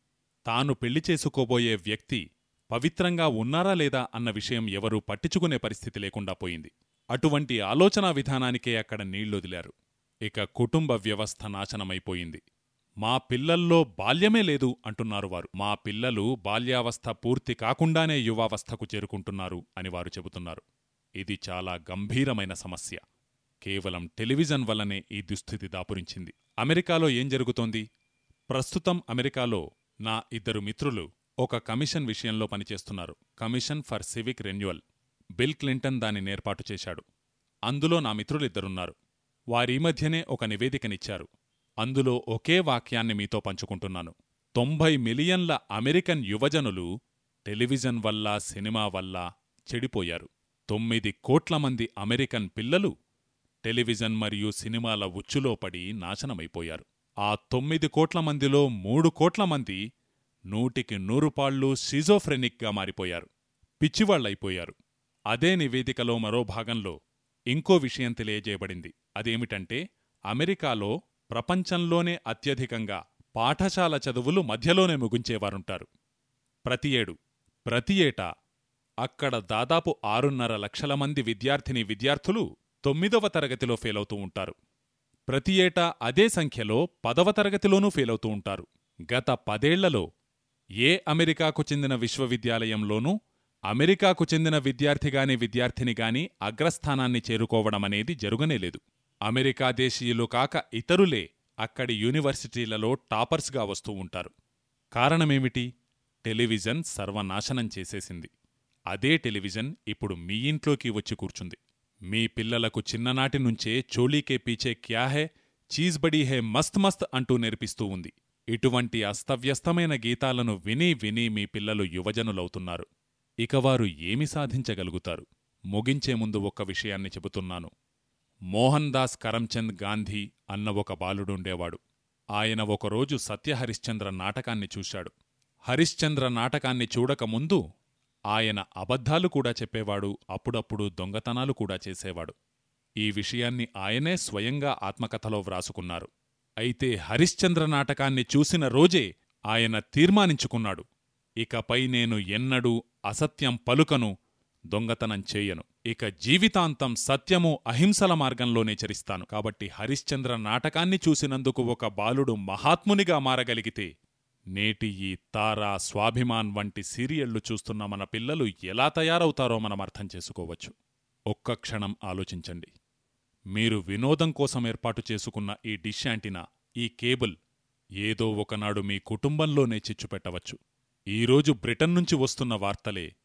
తాను పెళ్ళి చేసుకోబోయే వ్యక్తి పవిత్రంగా ఉన్నారా లేదా అన్న విషయం ఎవరూ పట్టించుకునే పరిస్థితి లేకుండా పోయింది. అటువంటి ఆలోచనా విధానానికే అక్కడ నీళ్ళొదిలారు ఇక కుటుంబ వ్యవస్థ నాశనమైపోయింది. మా పిల్లల్లో బాల్యమే లేదు అంటున్నారు వారు. మా పిల్లలు బాల్యావస్థ పూర్తి కాకుండానే యువావస్థకు చేరుకుంటున్నారు అని వారు చెబుతున్నారు. ఇది చాలా గంభీరమైన సమస్య. కేవలం టెలివిజన్ వల్లనే ఈ దుస్థితి దాపురించింది. అమెరికాలో ఏం జరుగుతోంది? ప్రస్తుతం అమెరికాలో నా ఇద్దరు మిత్రులు ఒక కమిషన్ విషయంలో పనిచేస్తున్నారు. Commission for civic renewal. Bill Clinton దాని నేర్పాటు చేశాడు. అందులో నా మిత్రులిద్దరున్నారు. వారీ మధ్యనే ఒక నివేదికనిచ్చారు. అందులో ఒకే వాక్యాన్ని మీతో పంచుకుంటున్నాను. తొంభై మిలియన్ల అమెరికన్ యువజనులు టెలివిజన్ వల్ల సినిమా వల్ల చెడిపోయారు. తొమ్మిది కోట్ల మంది అమెరికన్ పిల్లలు టెలివిజన్ మరియు సినిమాల ఉచ్చులో పడి నాశనమైపోయారు. ఆ తొమ్మిది కోట్ల మందిలో మూడు కోట్ల మంది నూటికి నూరుపాళ్ళు సిజోఫ్రెనిక్గా మారిపోయారు. పిచ్చివాళ్ళైపోయారు అదే నివేదికలో మరో భాగంలో ఇంకో విషయం తెలియజేయబడింది. అదేమిటంటే అమెరికాలో ప్రపంచంలోనే అత్యధికంగా పాఠశాల చదువులు మధ్యలోనే ముగించేవారుంటారు. ప్రతి ఏడు ప్రతి ఏటా అక్కడ దాదాపు ఆరున్నర లక్షల మంది విద్యార్థిని విద్యార్థులు తొమ్మిదవ తరగతిలో ఫెయిలవుతూ ఉంటారు. ప్రతి ఏటా అదే సంఖ్యలో పదవ తరగతిలోనూ ఫెయిలవుతూ ఉంటారు. గత పదేళ్ళలో ఏ అమెరికాకు చెందిన విశ్వవిద్యాలయంలోనూ అమెరికాకు చెందిన విద్యార్థిగాని విద్యార్థినిగాని అగ్రస్థానాన్ని చేరుకోవడమనేది జరుగనేలేదు అమెరికా దేశీయులు కాక ఇతరులే అక్కడి యూనివర్సిటీలలో టాపర్స్గా వస్తూ ఉంటారు. కారణమేమిటి? టెలివిజన్ సర్వనాశనం చేసేసింది. అదే టెలివిజన్ ఇప్పుడు మీ ఇంట్లోకి వచ్చి కూర్చుంది. మీ పిల్లలకు చిన్ననాటి నుంచే చోళీకే పీచే క్యా హే చీజ్ బడీ హే మస్త్ మస్త్ అంటూ నేర్పిస్తూ ఉంది. ఇటువంటి అస్తవ్యస్తమైన గీతాలను విని విని మీ పిల్లలు యువజనులవుతున్నారు. ఇక వారు ఏమి సాధించగలుగుతారు? ముగించే ముందు ఒక్క విషయాన్ని చెబుతున్నాను. మోహన్ దాస్ కరమ్చంద్ గాంధీ అన్న ఒక బాలుడుండేవాడు ఆయన ఒకరోజు సత్యహరిశ్చంద్ర నాటకాన్ని చూశాడు. హరిశ్చంద్ర నాటకాన్ని చూడకముందు ఆయన అబద్ధాలు కూడా చెప్పేవాడు అప్పుడప్పుడు దొంగతనాలు కూడా చేసేవాడు. ఈ విషయాన్ని ఆయనే స్వయంగా ఆత్మకథలో వ్రాసుకున్నారు. అయితే హరిశ్చంద్ర నాటకాన్ని చూసిన రోజే ఆయన తీర్మానించుకున్నాడు. ఇకపై నేను ఎన్నడూ అసత్యం పలుకను దొంగతనం చేయను. ఇక జీవితాంతం సత్యము అహింసల మార్గంలోనే చరిస్తాను. కాబట్టి హరిశ్చంద్ర నాటకాన్ని చూసినందుకు ఒక బాలుడు మహాత్మునిగా మారగలిగితే నేటి ఈ తారా స్వాభిమాన్ వంటి సీరియళ్ళు చూస్తున్న మన పిల్లలు ఎలా తయారవుతారో మనం అర్థం చేసుకోవచ్చు. ఒక్క క్షణం ఆలోచించండి. మీరు వినోదం కోసం ఏర్పాటు చేసుకున్న ఈ డిష్ యాంటినా ఈ కేబుల్ ఏదో ఒకనాడు మీ కుటుంబంలోనే చిచ్చుపెట్టవచ్చు. ఈరోజు బ్రిటన్ నుంచి వస్తున్న వార్తలే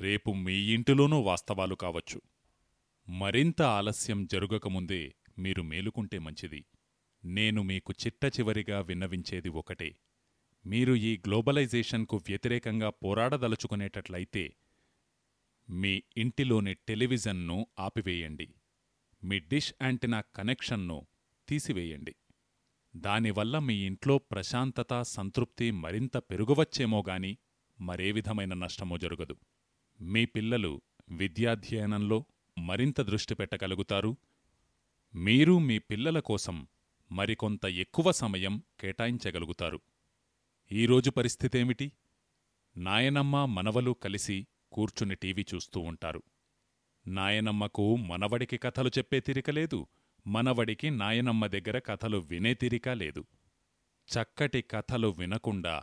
రేపు మీ ఇంటిలోనూ వాస్తవాలు కావచ్చు. మరింత ఆలస్యం జరుగకముందే మీరు మేలుకుంటే మంచిది. నేను మీకు చిట్ట చివరిగా విన్నవించేది ఒకటే. మీరు ఈ గ్లోబలైజేషన్కు వ్యతిరేకంగా పోరాడదలుచుకునేటట్లయితే మీ ఇంటిలోని టెలివిజన్ను ఆపివేయండి. మీ డిష్ యాంటినా కనెక్షన్ను తీసివేయండి. దానివల్ల మీ ఇంట్లో ప్రశాంతత సంతృప్తి మరింత పెరుగువచ్చేమోగాని మరే విధమైన నష్టమో జరగదు. మీ పిల్లలు విద్యాధ్యయనంలో మరింత దృష్టి పెట్టగలుగుతారు. మీరు మీ పిల్లల కోసం మరికొంత ఎక్కువ సమయం కేటాయించగలుగుతారు. ఈరోజు పరిస్థితేమిటి? నాయనమ్మ మనవలు కలిసి కూర్చుని టీవీ చూస్తూ ఉంటారు. నాయనమ్మకు మనవడికి కథలు చెప్పే తీరికలేదు మనవడికి నాయనమ్మ దగ్గర కథలు వినే తీరిక లేదు. చక్కటి కథలు వినకుండా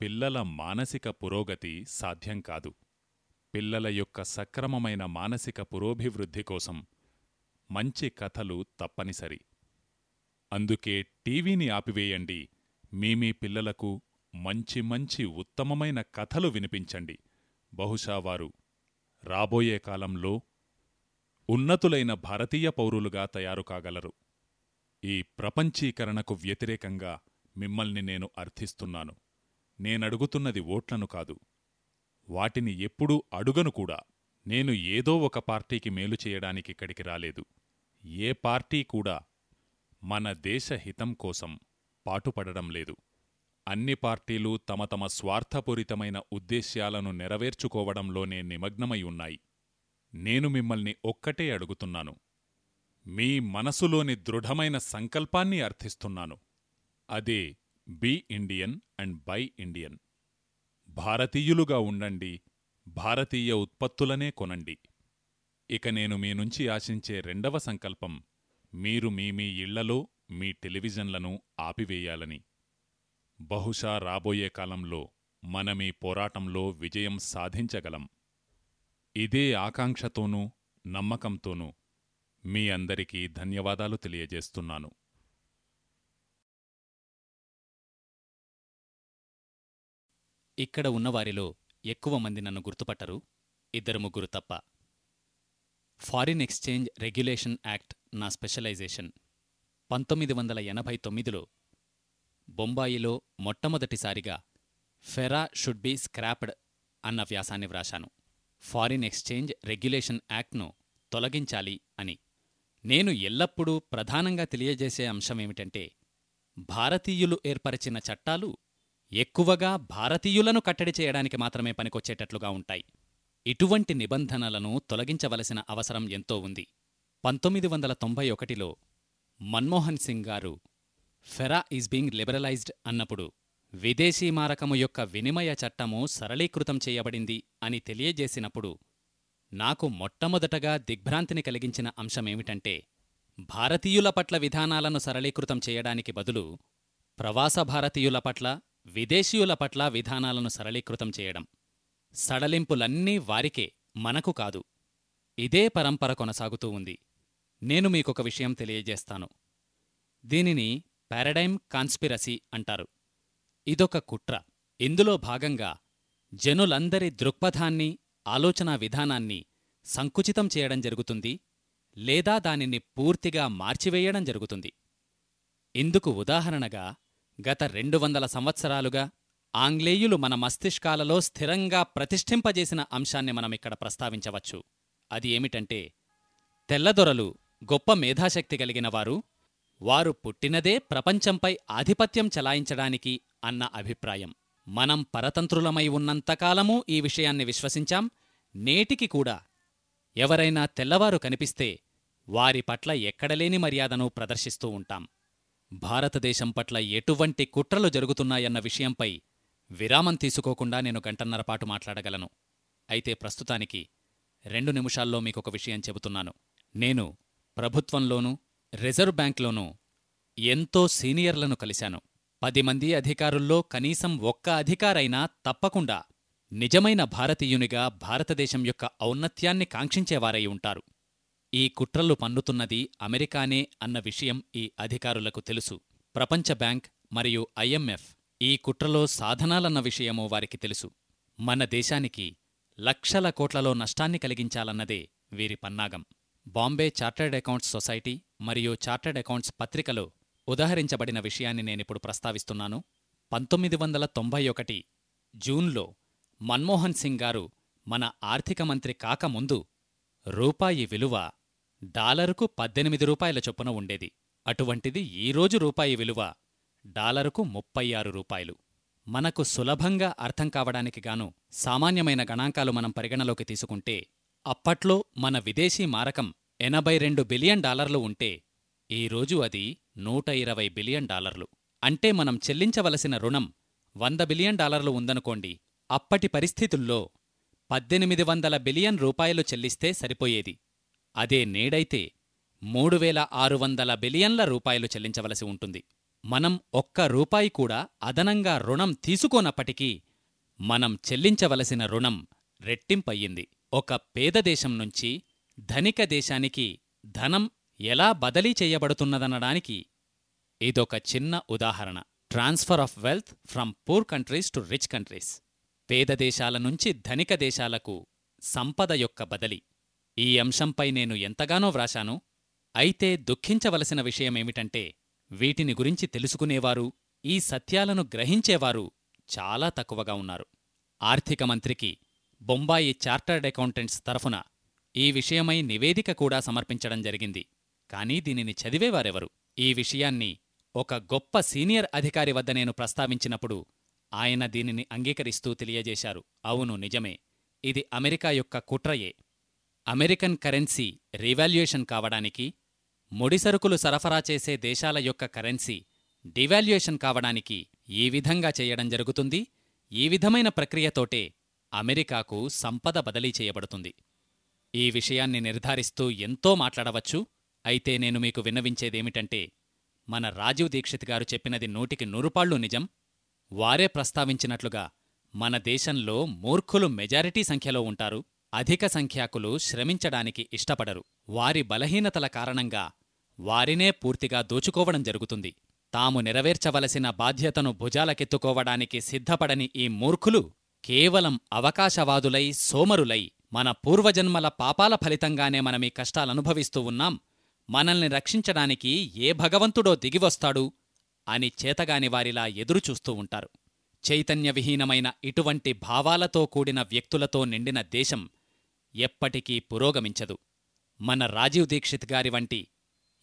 పిల్లల మానసిక పురోగతి సాధ్యం కాదు. పిల్లల యొక్క సక్రమమైన మానసిక పురోభివృద్ధి కోసం మంచి కథలు తప్పనిసరి. అందుకే టీవీని ఆపివేయండి. మీమీ పిల్లలకు మంచి మంచి ఉత్తమమైన కథలు వినిపించండి. బహుశా వారు రాబోయే కాలంలో ఉన్నతులైన భారతీయ పౌరులుగా తయారు కాగలరు ఈ ప్రపంచీకరణకు వ్యతిరేకంగా మిమ్మల్ని నేను అర్థిస్తున్నాను. నేనడుగుతున్నది ఓట్లను కాదు. వాటిని ఎప్పుడూ అడుగను కూడా నేను ఏదో ఒక పార్టీకి మేలు చేయడానికి ఇక్కడికి రాలేదు. ఏ పార్టీ కూడా మన దేశ హితం కోసం పాటుపడడం లేదు. అన్ని పార్టీలు తమ తమ స్వార్థపూరితమైన ఉద్దేశ్యాలను నెరవేర్చుకోవడంలోనే నిమగ్నమై ఉన్నాయి. నేను మిమ్మల్ని ఒక్కటే అడుగుతున్నాను. మీ మనసులోని దృఢమైన సంకల్పాన్ని అర్థిస్తున్నాను. అదే be Indian and buy Indian. భారతీయులుగా ఉండండి భారతీయ ఉత్పత్తులనే కొనండి. ఇక నేను మీ నుంచి ఆశించే రెండవ సంకల్పం మీరు మీ మీ ఇళ్ళలో మీ టెలివిజన్లను ఆపివేయాలని. బహుశా రాబోయే కాలంలో మనమీ పోరాటంలో విజయం సాధించగలం. ఇదే ఆకాంక్షతోనూ నమ్మకంతోనూ మీ అందరికీ ధన్యవాదాలు తెలియజేస్తున్నాను. ఇక్కడ ఉన్నవారిలో ఎక్కువ మంది నన్ను గుర్తుపట్టరు ఇద్దరు ముగ్గురు తప్ప. ఫారిన్ ఎక్స్చేంజ్ రెగ్యులేషన్ యాక్ట్ నా స్పెషలైజేషన్. పంతొమ్మిది వందల ఎనభై తొమ్మిదిలో బొంబాయిలో మొట్టమొదటిసారిగా ఫెరా షుడ్ బీ స్క్రాప్డ్ అన్న వ్యాసాన్ని వ్రాశాను. ఫారిన్ ఎక్స్చేంజ్ రెగ్యులేషన్ యాక్ట్ను తొలగించాలి అని. నేను ఎల్లప్పుడూ ప్రధానంగా తెలియజేసే అంశమేమిటంటే భారతీయులు ఏర్పరిచిన చట్టాలు ఎక్కువగా భారతీయులను కట్టడి చేయడానికి మాత్రమే పనికొచ్చేటట్లుగా ఉంటాయి. ఇటువంటి నిబంధనలను తొలగించవలసిన అవసరం ఎంతో ఉంది. పంతొమ్మిది వందల తొంభై ఒకటిలో మన్మోహన్ సింగ్ గారు ఫెరా ఈజ్ బీయింగ్ లిబరలైజ్డ్ అన్నప్పుడు విదేశీ మారకము యొక్క వినిమయ చట్టము సరళీకృతం చేయబడింది అని తెలియజేసినప్పుడు నాకు మొట్టమొదటగా దిగ్భ్రాంతిని కలిగించిన అంశమేమిటంటే భారతీయుల పట్ల విధానాలను సరళీకృతం చేయడానికి బదులు ప్రవాస భారతీయుల పట్ల విదేశీయుల పట్ల విధానాలను సరళీకృతం చేయడం సడలింపులన్నీ వారికే మనకు కాదు. ఇదే పరంపర కొనసాగుతూ ఉంది. నేను మీకొక విషయం తెలియజేస్తాను. దీనిని పారడైమ్ కాన్స్పిరసీ అంటారు. ఇదొక కుట్ర. ఇందులో భాగంగా జనులందరి దృక్పథాన్ని ఆలోచనా విధానాన్ని సంకుచితం చేయడం జరుగుతుంది లేదా దానిని పూర్తిగా మార్చివేయడం జరుగుతుంది. ఇందుకు ఉదాహరణగా గత రెండు వందల సంవత్సరాలుగా ఆంగ్లేయులు మన మస్తిష్కాలలో స్థిరంగా ప్రతిష్ఠింపజేసిన అంశాన్ని మనమిక్కడ ప్రస్తావించవచ్చు. అది ఏమిటంటే తెల్లదొరలు గొప్ప మేధాశక్తి కలిగిన వారు పుట్టినదే ప్రపంచంపై ఆధిపత్యం చలాయించడానికి అన్న అభిప్రాయం. మనం పరతంత్రులమై ఉన్నంతకాలమూ ఈ విషయాన్ని విశ్వసించాం. నేటికి కూడా ఎవరైనా తెల్లవారు కనిపిస్తే వారి పట్ల ఎక్కడలేని మర్యాదను ప్రదర్శిస్తూ ఉంటాం. భారతదేశం పట్ల ఎటువంటి కుట్రలు జరుగుతున్నాయన్న విషయంపై విరామం తీసుకోకుండా నేను గంటన్నరపాటు మాట్లాడగలను. అయితే ప్రస్తుతానికి రెండు నిమిషాల్లో మీకొక విషయం చెబుతున్నాను. నేను ప్రభుత్వంలోనూ రిజర్వ్ బ్యాంక్లోనూ ఎంతో సీనియర్లను కలిశాను. పది మంది అధికారుల్లో కనీసం ఒక్క అధికారైనా తప్పకుండా నిజమైన భారతీయునిగా భారతదేశం యొక్క ఔన్నత్యాన్ని కాంక్షించేవారై ఉంటారు. ఈ కుట్రలు పన్నుతున్నది అమెరికానే అన్న విషయం ఈ అధికారులకు తెలుసు. ప్రపంచ బ్యాంక్ మరియు ఐఎంఎఫ్ ఈ కుట్రలో సాధనాలన్న విషయమూ వారికి తెలుసు. మన దేశానికి లక్షల కోట్లలో నష్టాన్ని కలిగించాలన్నదే వీరి పన్నాగం. బాంబే చార్టర్డ్ అకౌంట్స్ సొసైటీ మరియు చార్టర్డ్ అకౌంట్స్ పత్రికలో ఉదహరించబడిన విషయాన్ని నేనిప్పుడు ప్రస్తావిస్తున్నాను. పంతొమ్మిది వందల తొంభై ఒకటి జూన్లో మన్మోహన్ సింగ్ గారు మన ఆర్థిక మంత్రి కాకముందు రూపాయి విలువ డాలరుకు పద్దెనిమిది రూపాయల చొప్పున ఉండేది. అటువంటిది ఈరోజు రూపాయి విలువ డాలరుకు ముప్పై ఆరు రూపాయలు. మనకు సులభంగా అర్థం కావడానికి గాను సామాన్యమైన గణాంకాలు మనం పరిగణలోకి తీసుకుంటే అప్పట్లో మన విదేశీ మారకం ఎనభై రెండు బిలియన్ డాలర్లు ఉంటే ఈరోజు అది నూట ఇరవై బిలియన్ డాలర్లు. అంటే మనం చెల్లించవలసిన రుణం వంద బిలియన్ డాలర్లు ఉందనుకోండి అప్పటి పరిస్థితుల్లో పద్దెనిమిది వందల బిలియన్ రూపాయలు చెల్లిస్తే సరిపోయేది. అదే నేడైతే మూడు వేల ఆరు వందల బిలియన్ల రూపాయలు చెల్లించవలసి ఉంటుంది. మనం ఒక్క రూపాయి కూడా అదనంగా రుణం తీసుకోనప్పటికీ మనం చెల్లించవలసిన రుణం రెట్టింపయ్యింది. ఒక పేద దేశం నుంచి ధనిక దేశానికి ధనం ఎలా బదిలీ చేయబడుతున్నదనడానికి ఇదొక చిన్న ఉదాహరణ. Transfer of wealth from poor countries to rich countries పేద దేశాల నుంచి ధనిక దేశాలకు సంపద యొక్క బదిలీ. ఈ అంశంపై నేను ఎంతగానో వ్రాశాను. అయితే దుఃఖించవలసిన విషయమేమిటంటే వీటిని గురించి తెలుసుకునేవారు ఈ సత్యాలను గ్రహించేవారు చాలా తక్కువగా ఉన్నారు. ఆర్థిక మంత్రికి బొంబాయి చార్టర్డ్ అకౌంటెంట్స్ తరఫున ఈ విషయమై నివేదిక కూడా సమర్పించడం జరిగింది. కానీ దీనిని చదివేవారెవరు? ఈ విషయాన్ని ఒక గొప్ప సీనియర్ అధికారి వద్ద నేను ప్రస్తావించినప్పుడు ఆయన దీనిని అంగీకరిస్తూ తెలియజేశారు. అవును నిజమే. ఇది అమెరికా యొక్క కుట్రయే. అమెరికన్ కరెన్సీ రీవాల్యుయేషన్ కావడానికి ముడిసరుకులు సరఫరా చేసే దేశాల యొక్క కరెన్సీ డివాల్యుయేషన్ కావడానికి ఈ విధంగా చేయడం జరుగుతుంది. ఈ విధమైన ప్రక్రియతోటే అమెరికాకు సంపద బదిలీ చేయబడుతుంది. ఈ విషయాన్ని నిర్ధారిస్తూ ఎంతో మాట్లాడవచ్చు. అయితే నేను మీకు విన్నవించేదేమిటంటే మన రాజీవ్ దీక్షిత్ గారు చెప్పినది నూటికి నూరుపాళ్ళు నిజం. వారే ప్రస్తావించినట్లుగా మన దేశంలో మూర్ఖులు మెజారిటీ సంఖ్యలో ఉంటారు. అధిక సంఖ్యాకులు శ్రమించడానికి ఇష్టపడరు. వారి బలహీనతల కారణంగా వారినే పూర్తిగా దోచుకోవడం జరుగుతుంది. తాము నెరవేర్చవలసిన బాధ్యతను భుజాలకెత్తుకోవడానికి సిద్ధపడని ఈ మూర్ఖులు కేవలం అవకాశవాదులై సోమరులై మన పూర్వజన్మల పాపాల ఫలితంగానే మనమీ కష్టాలనుభవిస్తూ ఉన్నాం. మనల్ని రక్షించడానికి ఏ భగవంతుడో దిగివస్తాడు అని చేతగాని వారిలా ఎదురుచూస్తూ ఉంటారు. చైతన్యవిహీనమైన ఇటువంటి భావాలతో కూడిన వ్యక్తులతో నిండిన దేశం ఎప్పటికీ పురోగమించదు. మన రాజీవ్ దీక్షిత్ గారి వంటి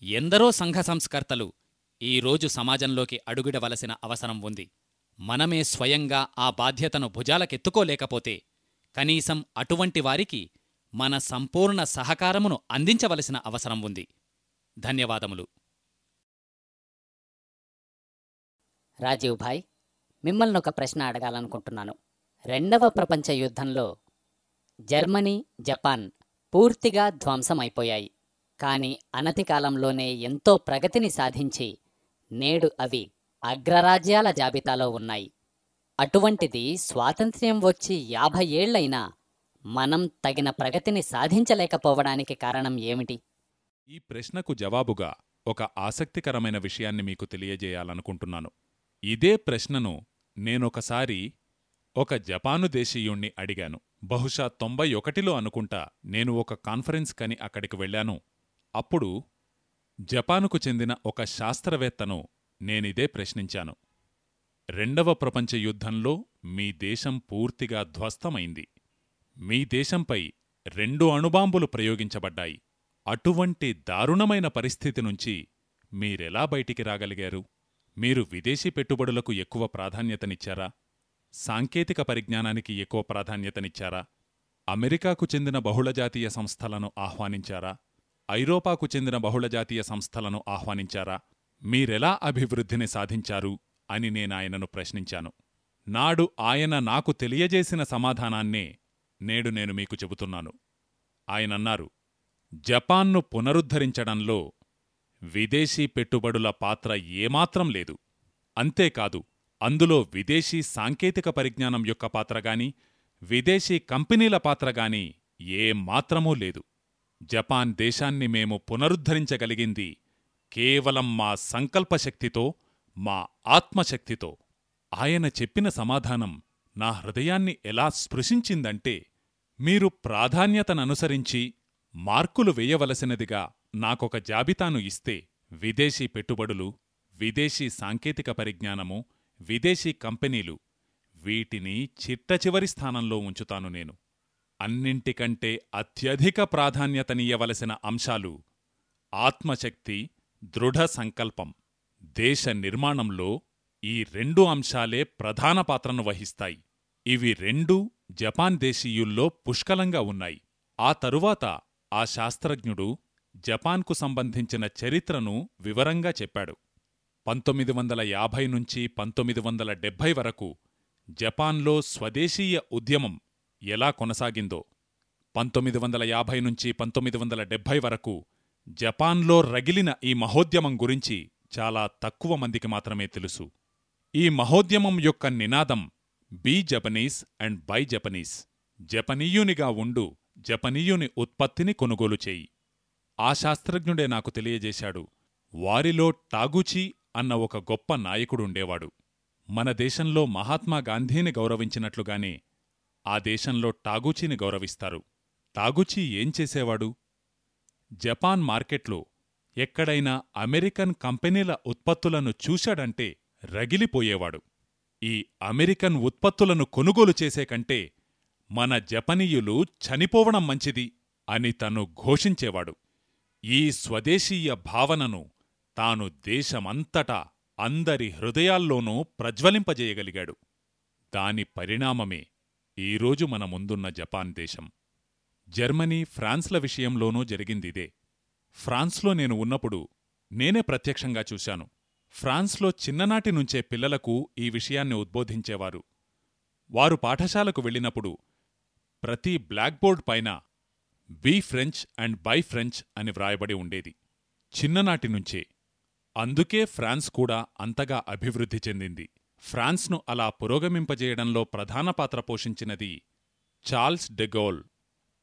ఎందరో సంఘ సంస్కర్తలు ఈరోజు సమాజంలోకి అడుగుడవలసిన అవసరం ఉంది. మనమే స్వయంగా ఆ బాధ్యతను భుజాలకెత్తుకోలేకపోతే కనీసం అటువంటి వారికి మన సంపూర్ణ సహకారమును అందించవలసిన అవసరం ఉంది. ధన్యవాదములు. రాజీవ్ భాయ్ మిమ్మల్ని ఒక ప్రశ్న అడగాలనుకుంటున్నాను. రెండవ ప్రపంచ యుద్ధంలో జర్మనీ జపాన్ పూర్తిగా ధ్వంసమైపోయాయి. కానీ అనతి కాలంలోనే ఎంతో ప్రగతిని సాధించి నేడు అవి అగ్రరాజ్యాల జాబితాలో ఉన్నాయి. అటువంటిది స్వాతంత్ర్యం వచ్చి యాభై ఏళ్ళైనా మనం తగిన ప్రగతిని సాధించలేకపోవడానికి కారణం ఏమిటి? ఈ ప్రశ్నకు జవాబుగా ఒక ఆసక్తికరమైన విషయాన్ని మీకు తెలియజేయాలనుకుంటున్నాను. ఇదే ప్రశ్నను నేనొకసారి ఒక జపాను దేశీయుణ్ణి అడిగాను. బహుశా తొంభై ఒకటిలో అనుకుంటా నేను ఒక కాన్ఫరెన్స్ కని అక్కడికి వెళ్ళాను. అప్పుడు జపానుకు చెందిన ఒక శాస్త్రవేత్తను నేనిదే ప్రశ్నించాను. రెండవ ప్రపంచ యుద్ధంలో మీ దేశం పూర్తిగా ధ్వస్తమైంది. మీ దేశంపై రెండు అణుబాంబులు ప్రయోగించబడ్డాయి. అటువంటి దారుణమైన పరిస్థితి నుంచి మీరెలా బయటికి రాగలిగారు? మీరు విదేశీ పెట్టుబడులకు ఎక్కువ ప్రాధాన్యతనిచ్చారా? సాంకేతిక పరిజ్ఞానానికి ఎక్కువ ప్రాధాన్యతనిచ్చారా? అమెరికాకు చెందిన బహుళజాతీయ సంస్థలను ఆహ్వానించారా? ఐరోపాకు చెందిన బహుళజాతీయ సంస్థలను ఆహ్వానించారా? మీరెలా అభివృద్ధిని సాధించారు? అని నేనాయనను ప్రశ్నించాను. నాడు ఆయన నాకు తెలియజేసిన సమాధానాన్నే నేడు నేను మీకు చెబుతున్నాను. ఆయనన్నారు జపాన్ను పునరుద్ధరించడంలో విదేశీ పెట్టుబడుల పాత్ర ఏమాత్రం లేదు. అంతేకాదు అందులో విదేశీ సాంకేతిక పరిజ్ఞానం యొక్క పాత్రగాని విదేశీ కంపెనీల పాత్రగాని ఏమాత్రమూ లేదు. జపాన్ దేశాన్ని మేము పునరుద్ధరించగలిగింది కేవలం మా సంకల్పశక్తితో మా ఆత్మశక్తితో ఆయన చెప్పిన సమాధానం నా హృదయాన్ని ఎలా స్పృశించిందంటే మీరు ప్రాధాన్యతననుసరించి మార్కులు వేయవలసినదిగా నాకొక జాబితాను ఇస్తే విదేశీ పెట్టుబడులు విదేశీ సాంకేతిక పరిజ్ఞానము విదేశీ కంపెనీలు వీటిని చిట్టచివరి స్థానంలో ఉంచుతాను నేను. అన్నింటికంటే అత్యధిక ప్రాధాన్యతనియ్యవలసిన అంశాలు ఆత్మశక్తి దృఢ సంకల్పం. దేశ నిర్మాణంలో ఈ రెండు అంశాలే ప్రధాన పాత్రను వహిస్తాయి. ఇవి రెండూ జపాన్ దేశీయుల్లో పుష్కలంగా ఉన్నాయి. ఆ తరువాత ఆ శాస్త్రజ్ఞుడు జపాన్కు సంబంధించిన చరిత్రను వివరంగా చెప్పాడు. పంతొమ్మిది వందల యాభై నుంచి పంతొమ్మిది వందల డెబ్భై వరకు జపాన్లో స్వదేశీయ ఉద్యమం ఎలా కొనసాగిందో పంతొమ్మిది వందల యాభై నుంచి పంతొమ్మిది వందల డెబ్భై వరకు జపాన్లో రగిలిన ఈ మహోద్యమం గురించి చాలా తక్కువ మందికి మాత్రమే తెలుసు. ఈ మహోద్యమం యొక్క నినాదం be Japanese and buy Japanese జపనీయునిగా ఉండు జపనీయుని ఉత్పత్తిని కొనుగోలు చేయి. ఆ శాస్త్రజ్ఞుడే నాకు తెలియజేశాడు వారిలో టాగుచి అన్న ఒక గొప్ప నాయకుడుండేవాడు మన దేశంలో మహాత్మాగాంధీని గౌరవించినట్లుగానే ఆ దేశంలో టాగూచీని గౌరవిస్తారు. టాగుచీ ఏం చేసేవాడు? జపాన్ మార్కెట్లో ఎక్కడైనా అమెరికన్ కంపెనీల ఉత్పత్తులను చూశాడంటే రగిలిపోయేవాడు. ఈ అమెరికన్ ఉత్పత్తులను కొనుగోలు చేసేకంటే మన జపనీయులు చనిపోవడం మంచిది అని తను ఘోషించేవాడు. ఈ స్వదేశీయ భావనను తాను దేశమంతటా అందరి హృదయాల్లోనూ ప్రజ్వలింపజేయగలిగాడు. దాని పరిణామమే ఈరోజు మన ముందున్న జపాన్ దేశం. జర్మనీ ఫ్రాన్స్ల విషయంలోనూ జరిగిందిదే. ఫ్రాన్స్లో నేను ఉన్నప్పుడు నేనే ప్రత్యక్షంగా చూశాను. ఫ్రాన్స్లో చిన్ననాటి నుంచే పిల్లలకు ఈ విషయాన్ని ఉద్బోధించేవారు. వారు పాఠశాలకు వెళ్ళినప్పుడు ప్రతి బ్లాక్బోర్డ్ పైన be French and buy French అని వ్రాయబడి ఉండేది. చిన్ననాటి నుంచే. అందుకే ఫ్రాన్స్ కూడా అంతగా అభివృద్ధి చెందింది. ఫ్రాన్స్ను అలా పురోగమింపజేయడంలో ప్రధాన పాత్ర పోషించినది చార్ల్స్ డెగోల్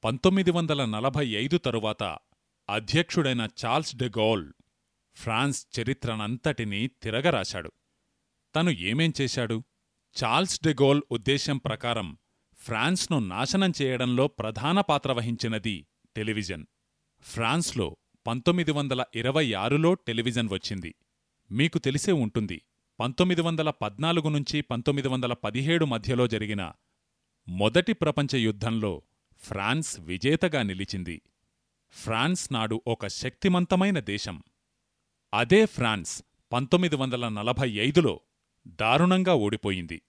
పంతొమ్మిది వందల నలభై ఐదు తరువాత అధ్యక్షుడైన చార్ల్స్ డెగోల్ ఫ్రాన్స్ చరిత్రనంతటినీ తిరగరాశాడు. తను ఏమేం చేశాడు? చార్ల్స్ డెగోల్ ఉద్దేశ్యం ప్రకారం ఫ్రాన్స్ను నాశనం చేయడంలో ప్రధాన పాత్ర వహించినది టెలివిజన్. ఫ్రాన్స్లో పంతొమ్మిది వందల ఇరవై ఆరులో టెలివిజన్ వచ్చింది. మీకు తెలిసే ఉంటుంది పంతొమ్మిది వందల పద్నాలుగు నుంచి పంతొమ్మిది వందల పదిహేడు మధ్యలో జరిగిన మొదటి ప్రపంచ యుద్ధంలో ఫ్రాన్స్ విజేతగా నిలిచింది. ఫ్రాన్స్ నాడు ఒక శక్తిమంతమైన దేశం. అదే ఫ్రాన్స్ పంతొమ్మిది వందల నలభై ఐదులో దారుణంగా ఓడిపోయింది.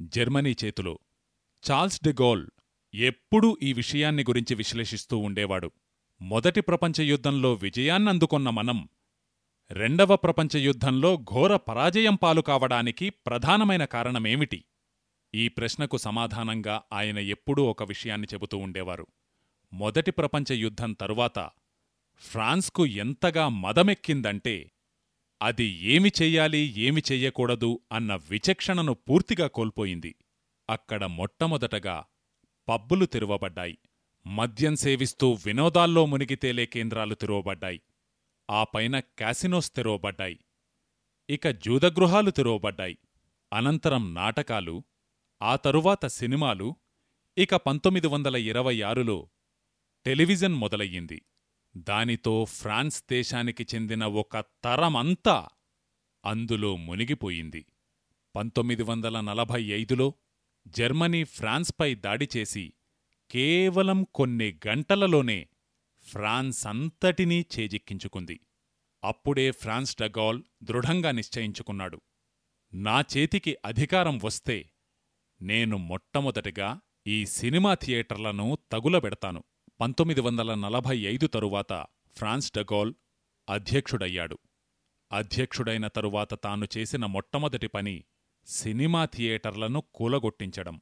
జర్మనీ చేతిలో చార్ల్స్ డెగోల్ ఎప్పుడూ ఈ విషయాన్ని గురించి విశ్లేషిస్తూ ఉండేవాడు. మొదటి ప్రపంచ యుద్ధంలో విజయాన్నందుకొన్న మనం రెండవ ప్రపంచ యుద్ధంలో ఘోర పరాజయం పాలు కావడానికి ప్రధానమైన కారణమేమిటి? ఈ ప్రశ్నకు సమాధానంగా ఆయన ఎప్పుడూ ఒక విషయాన్ని చెబుతూ ఉండేవారు. మొదటి ప్రపంచ యుద్ధం తరువాత ఫ్రాన్స్కు ఎంతగా మదమెక్కిందంటే అది ఏమి చెయ్యాలి ఏమి చెయ్యకూడదు అన్న విచక్షణను పూర్తిగా కోల్పోయింది. అక్కడ మొట్టమొదటగా పబ్బులు తెరువబడ్డాయి. మద్యం సేవిస్తూ వినోదాల్లో మునిగి తేలే కేంద్రాలు తెరువబడ్డాయి. ఆ పైన క్యాసినోస్ తెరవబడ్డాయి. ఇక జూదగృహాలు తెరవబడ్డాయి. అనంతరం నాటకాలు ఆ తరువాత సినిమాలు ఇక పంతొమ్మిది వందల ఇరవై ఆరులో టెలివిజన్ మొదలయ్యింది. దానితో ఫ్రాన్స్ దేశానికి చెందిన ఒక తరమంతా అందులో మునిగిపోయింది. పంతొమ్మిది వందల నలభై ఐదులో జర్మనీ ఫ్రాన్స్పై దాడి చేసి కేవలం కొన్ని గంటలలోనే ఫ్రాన్స్ అంతటినీ చేజిక్కించుకుంది. అప్పుడే ఫ్రాన్స్ డగాల్ దృఢంగా నిశ్చయించుకున్నాడు. నా చేతికి అధికారం వస్తే నేను మొట్టమొదటిగా ఈ సినిమా థియేటర్లను తగులబెడతాను. పంతొమ్మిది వందల నలభై ఐదు తరువాత ఫ్రాన్స్ డగోల్ అధ్యక్షుడయ్యాడు. అధ్యక్షుడైన తరువాత తాను చేసిన మొట్టమొదటి పని సినిమా థియేటర్లను కూలగొట్టించడం.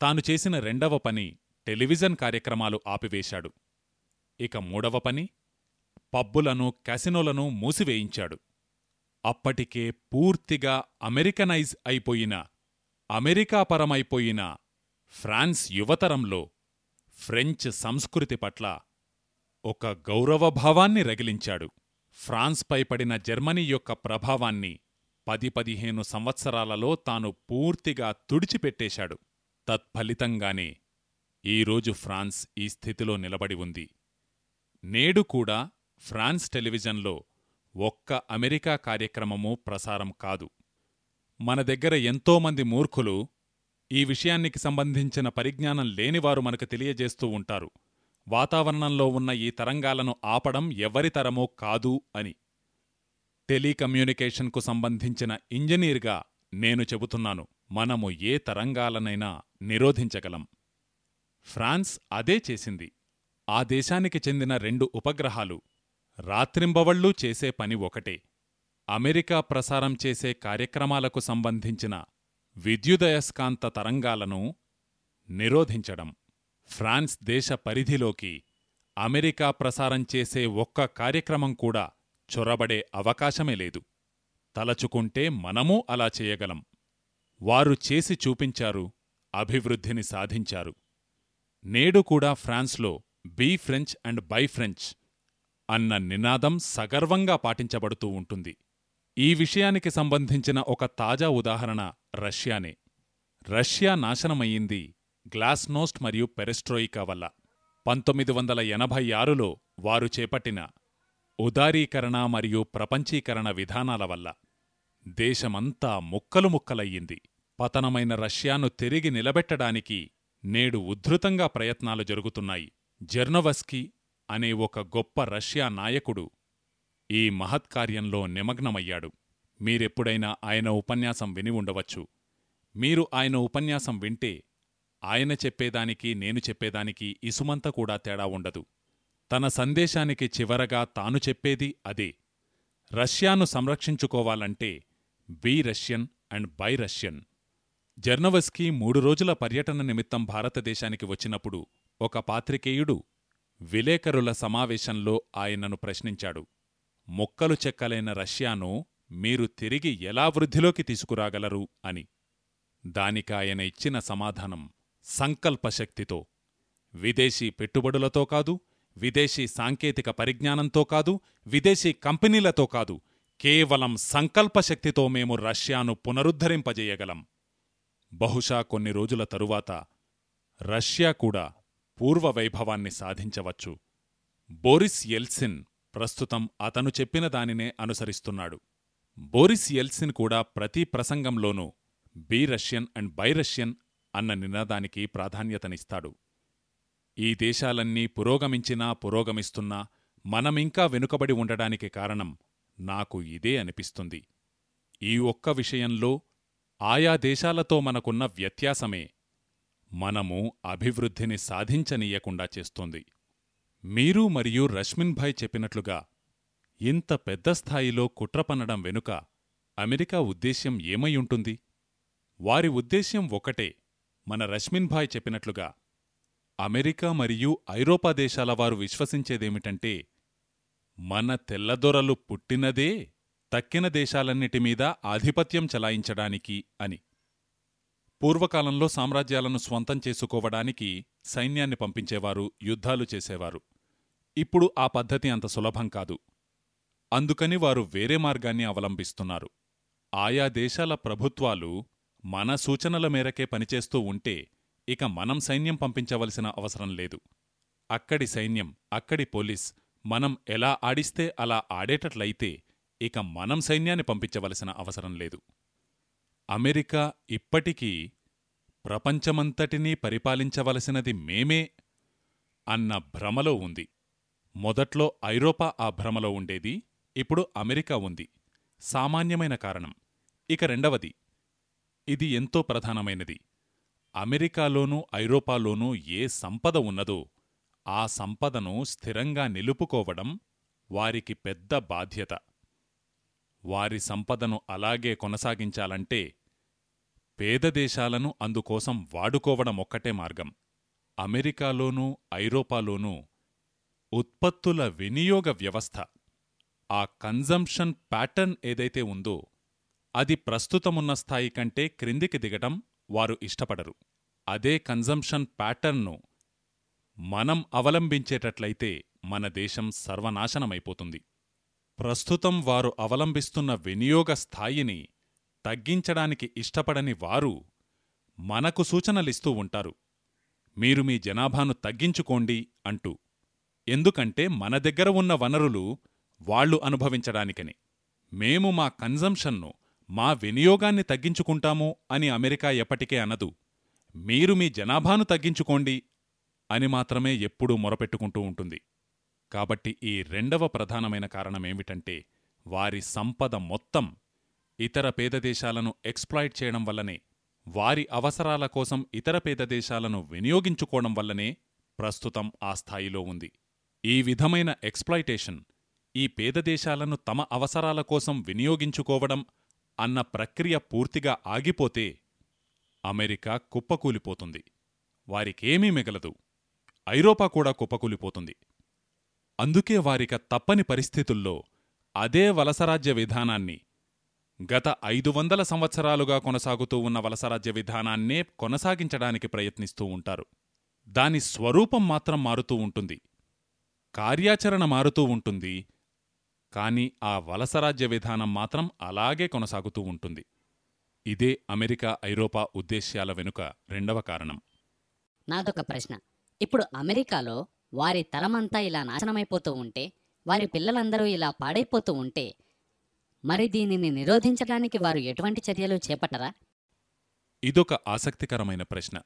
తాను చేసిన రెండవ పని టెలివిజన్ కార్యక్రమాలు ఆపివేశాడు. ఇక మూడవ పని పబ్బులను క్యాసినోలను మూసివేయించాడు. అప్పటికే పూర్తిగా అమెరికనైజ్ అయిపోయిన అమెరికాపరమైపోయిన ఫ్రాన్స్ యువతరంలో ఫ్రెంచ్ సంస్కృతి పట్ల ఒక గౌరవభావాన్ని రగిలించాడు. ఫ్రాన్స్పై పడిన జర్మనీ యొక్క ప్రభావాన్ని పది పదిహేను సంవత్సరాలలో తాను పూర్తిగా తుడిచిపెట్టేశాడు. తత్ఫలితంగానే ఈరోజు ఫ్రాన్స్ ఈ స్థితిలో నిలబడి ఉంది. నేడు కూడా ఫ్రాన్స్ టెలివిజన్లో ఒక్క అమెరికా కార్యక్రమమూ ప్రసారం కాదు. మన దగ్గర ఎంతోమంది మూర్ఖులు ఈ విషయానికి సంబంధించిన పరిజ్ఞానం లేనివారు మనకు తెలియజేస్తూ ఉంటారు. వాతావరణంలో ఉన్న ఈ తరంగాలను ఆపడం ఎవరితరమో కాదు అని. టెలికమ్యూనికేషన్కు సంబంధించిన ఇంజనీర్గా నేను చెబుతున్నాను మనము ఏ తరంగాలనైనా నిరోధించగలం. ఫ్రాన్స్ అదే చేసింది. ఆ దేశానికి చెందిన రెండు ఉపగ్రహాలు రాత్రింబవళ్ళూ చేసే పని ఒకటే. అమెరికా ప్రసారం చేసే కార్యక్రమాలకు సంబంధించిన విద్యుదయస్కాంత తరంగాలను నిరోధించడం. ఫ్రాన్స్ దేశ పరిధిలోకి అమెరికా ప్రసారం చేసే ఒక్క కార్యక్రమం కూడా చొరబడే అవకాశమే లేదు. తలచుకుంటే మనమూ అలా చేయగలం. వారు చేసి చూపించారు అభివృద్ధిని సాధించారు. నేడు కూడా ఫ్రాన్స్లో be French and buy French అన్న నినాదం సగర్వంగా పాటించబడుతూ ఉంటుంది. ఈ విషయానికి సంబంధించిన ఒక తాజా ఉదాహరణ రష్యానే. రష్యా నాశనమయ్యింది గ్లాస్నోస్ట్ మరియు పెరెస్ట్రోయికా వల్ల. పంతొమ్మిది వందల ఎనభై ఆరులో వారు చేపట్టిన ఉదారీకరణ మరియు ప్రపంచీకరణ విధానాల వల్ల దేశమంతా ముక్కలు ముక్కలయ్యింది. పతనమైన రష్యాను తిరిగి నిలబెట్టడానికి నేడు ఉద్ధృతంగా ప్రయత్నాలు జరుగుతున్నాయి. జెర్నోవస్కీ అనే ఒక గొప్ప రష్యా నాయకుడు ఈ మహత్కార్యంలో నిమగ్నమయ్యాడు. మీరెప్పుడైనా ఆయన ఉపన్యాసం విని ఉండవచ్చు. మీరు ఆయన ఉపన్యాసం వింటే ఆయన చెప్పేదానికి నేను చెప్పేదానికి ఇసుమంత కూడా తేడా ఉండదు. తన సందేశానికి చివరగా తాను చెప్పేది అదే. రష్యాను సంరక్షించుకోవాలంటే be Russian and buy Russian. Zhirinovsky మూడు రోజుల పర్యటన నిమిత్తం భారతదేశానికి వచ్చినప్పుడు ఒక పాత్రికేయుడు విలేకరుల సమావేశంలో ఆయనను ప్రశ్నించాడు. మొక్కలు చెక్కలైన రష్యాను మీరు తిరిగి ఎలా వృద్ధిలోకి తీసుకురాగలరు అని. దానికాయన ఇచ్చిన సమాధానం సంకల్పశక్తితో విదేశీ పెట్టుబడులతో కాదు విదేశీ సాంకేతిక పరిజ్ఞానంతో కాదు విదేశీ కంపెనీలతో కాదు కేవలం సంకల్పశక్తితో మేము రష్యాను పునరుద్ధరింపజేయగలం. బహుశా కొన్ని రోజుల తరువాత రష్యా కూడా పూర్వ వైభవాన్ని సాధించవచ్చు. బోరిస్ ఎల్సిన్ ప్రస్తుతం అతను చెప్పిన దానినే అనుసరిస్తున్నాడు. బోరిస్ ఎల్సిన్ కూడా ప్రతి ప్రసంగంలోనూ be Russian and buy Russian అన్న నినాదానికి ప్రాధాన్యతనిస్తాడు. ఈ దేశాలన్నీ పురోగమించినా పురోగమిస్తున్నా మనమింకా వెనుకబడి ఉండడానికి కారణం నాకు ఇదే అనిపిస్తుంది. ఈ ఒక్క విషయంలో ఆయా దేశాలతో మనకున్న వ్యత్యాసమే మనము అభివృద్ధిని సాధించనీయకుండా చేస్తోంది. మీరు మరియు రష్మిన్ భాయ్ చెప్పినట్లుగా ఇంత పెద్ద స్థాయిలో కుట్రపనడం వెనుక అమెరికా ఉద్దేశ్యం ఏమైయుంటుంది వారి ఉద్దేశ్యం ఒకటే మన రష్మిన్ భాయ్ చెప్పినట్లుగా అమెరికా మరియు ఐరోపా దేశాల వారు విశ్వసించేదేమిటంటే మన తెల్లదొరలు పుట్టినదే తక్కిన దేశాలన్నిటి మీద ఆధిపత్యం చలాయించడానికి అని. పూర్వకాలంలో సామ్రాజ్యాలను స్వంతం చేసుకోవడానికి సైన్యాన్ని పంపించేవారు యుద్ధాలు చేసేవారు. ఇప్పుడు ఆ పద్ధతి అంత సులభం కాదు. అందుకని వారు వేరే మార్గాన్ని అవలంబిస్తున్నారు. ఆయా దేశాల ప్రభుత్వాలు మన సూచనల మేరకే పనిచేస్తూ ఉంటే ఇక మనం సైన్యం పంపించవలసిన అవసరం లేదు. అక్కడి సైన్యం అక్కడి పోలీస్ మనం ఎలా ఆడిస్తే అలా ఆడేటట్లయితే ఇక మనం సైన్యాన్ని పంపించవలసిన అవసరం లేదు. అమెరికా ఇప్పటికీ ప్రపంచమంతటినీ పరిపాలించవలసినది మేమే అన్న భ్రమలో ఉంది. మొదట్లో ఐరోపా ఆ భ్రమలో ఉండేది ఇప్పుడు అమెరికా ఉంది. సామాన్యమైన కారణం. ఇక రెండవది ఇది ఎంతో ప్రధానమైనది. అమెరికాలోనూ ఐరోపాలోనూ ఏ సంపద ఉన్నదో ఆ సంపదను స్థిరంగా నిలుపుకోవడం వారికి పెద్ద బాధ్యత. వారి సంపదను అలాగే కొనసాగించాలంటే పేద దేశాలను అందుకోసం వాడుకోవడం ఒక్కటే మార్గం. అమెరికాలోనూ ఐరోపాలోనూ ఉత్పత్తుల వినియోగ వ్యవస్థ. ఆ కన్జంప్షన్ ప్యాటర్న్ ఏదైతే ఉందో అది ప్రస్తుతమున్న స్థాయి కంటే క్రిందికి దిగటం వారు ఇష్టపడరు. అదే కన్జంప్షన్ ప్యాటర్న్ను మనం అవలంబించేటట్లయితే మన దేశం సర్వనాశనమైపోతుంది. ప్రస్తుతం వారు అవలంబిస్తున్న వినియోగ స్థాయిని తగ్గించడానికి ఇష్టపడని వారు మనకు సూచనలిస్తూ ఉంటారు. మీరు మీ జనాభాను తగ్గించుకోండి అంటూ. ఎందుకంటే మన దగ్గర ఉన్న వనరులు వాళ్ళు అనుభవించడానికని. మేము మా కన్జంప్షన్ను మా వినియోగాన్ని తగ్గించుకుంటాము అని అమెరికా ఎప్పటికే అనదు. మీరు మీ జనాభాను తగ్గించుకోండి అని మాత్రమే ఎప్పుడూ మొరపెట్టుకుంటూ ఉంటుంది. కాబట్టి ఈ రెండవ ప్రధానమైన కారణమేమిటంటే వారి సంపద మొత్తం ఇతర పేద దేశాలను ఎక్స్ప్లాయిట్ చేయడం వల్లనే వారి అవసరాల కోసం ఇతర పేద దేశాలను వినియోగించుకోవడం వల్లనే ప్రస్తుతం ఆ స్థాయిలో ఉంది. ఈ విధమైన ఎక్స్ప్లాయిటేషన్ ఈ పేద దేశాలను తమ అవసరాల కోసం వినియోగించుకోవడం అన్న ప్రక్రియ పూర్తిగా ఆగిపోతే అమెరికా కుప్పకూలిపోతుంది. వారికేమీ మిగలదు. ఐరోపా కూడా కుప్పకూలిపోతుంది. అందుకే వారిక తప్పని పరిస్థితుల్లో అదే వలసరాజ్య విధానాన్ని గత ఐదు వందల సంవత్సరాలుగా కొనసాగుతూ ఉన్న వలసరాజ్య విధానాన్నే కొనసాగించడానికి ప్రయత్నిస్తూ ఉంటారు. దాని స్వరూపం మాత్రం మారుతూ ఉంటుంది. కార్యాచరణ మారుతూ ఉంటుంది. కాని ఆ వలసరాజ్య విధానం మాత్రం అలాగే కొనసాగుతూ ఉంటుంది. ఇదే అమెరికా ఐరోపా ఉద్దేశ్యాల వెనుక రెండవ కారణం. నాదొక ప్రశ్న. ఇప్పుడు అమెరికాలో వారి తరమంతా ఇలా నాశనమైపోతూ ఉంటే వారి పిల్లలందరూ ఇలా పాడైపోతూ ఉంటే మరి దీనిని నిరోధించడానికి వారు ఎటువంటి చర్యలు చేపట్టరా? ఇదొక ఆసక్తికరమైన ప్రశ్న.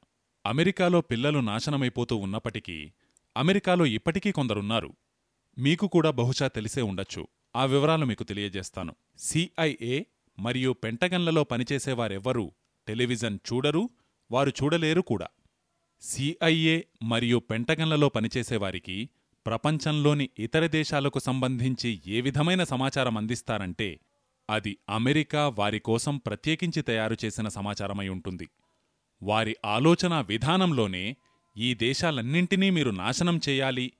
అమెరికాలో పిల్లలు నాశనమైపోతూ ఉన్నప్పటికీ అమెరికాలో ఇప్పటికీ కొందరున్నారు. మీకు కూడా బహుశా తెలిసే ఉండొచ్చు. ఆ వివరాలు మీకు తెలియజేస్తాను. సిఐఏ మరియు పెంటగన్లలో పనిచేసేవారెవ్వరూ టెలివిజన్ చూడరు వారు చూడలేరు కూడా. సిఐఏ మరియు పెంటగన్లలో పనిచేసేవారికి ప్రపంచంలోని ఇతర దేశాలకు సంబంధించి ఏ విధమైన సమాచారం అందిస్తారంటే అది అమెరికా వారి కోసం ప్రత్యేకించి తయారు చేసిన సమాచారమై ఉంటుంది. వారి ఆలోచనా విధానంలోనే ఈ దేశాలన్నింటినీ మీరు నాశనం చేయాలి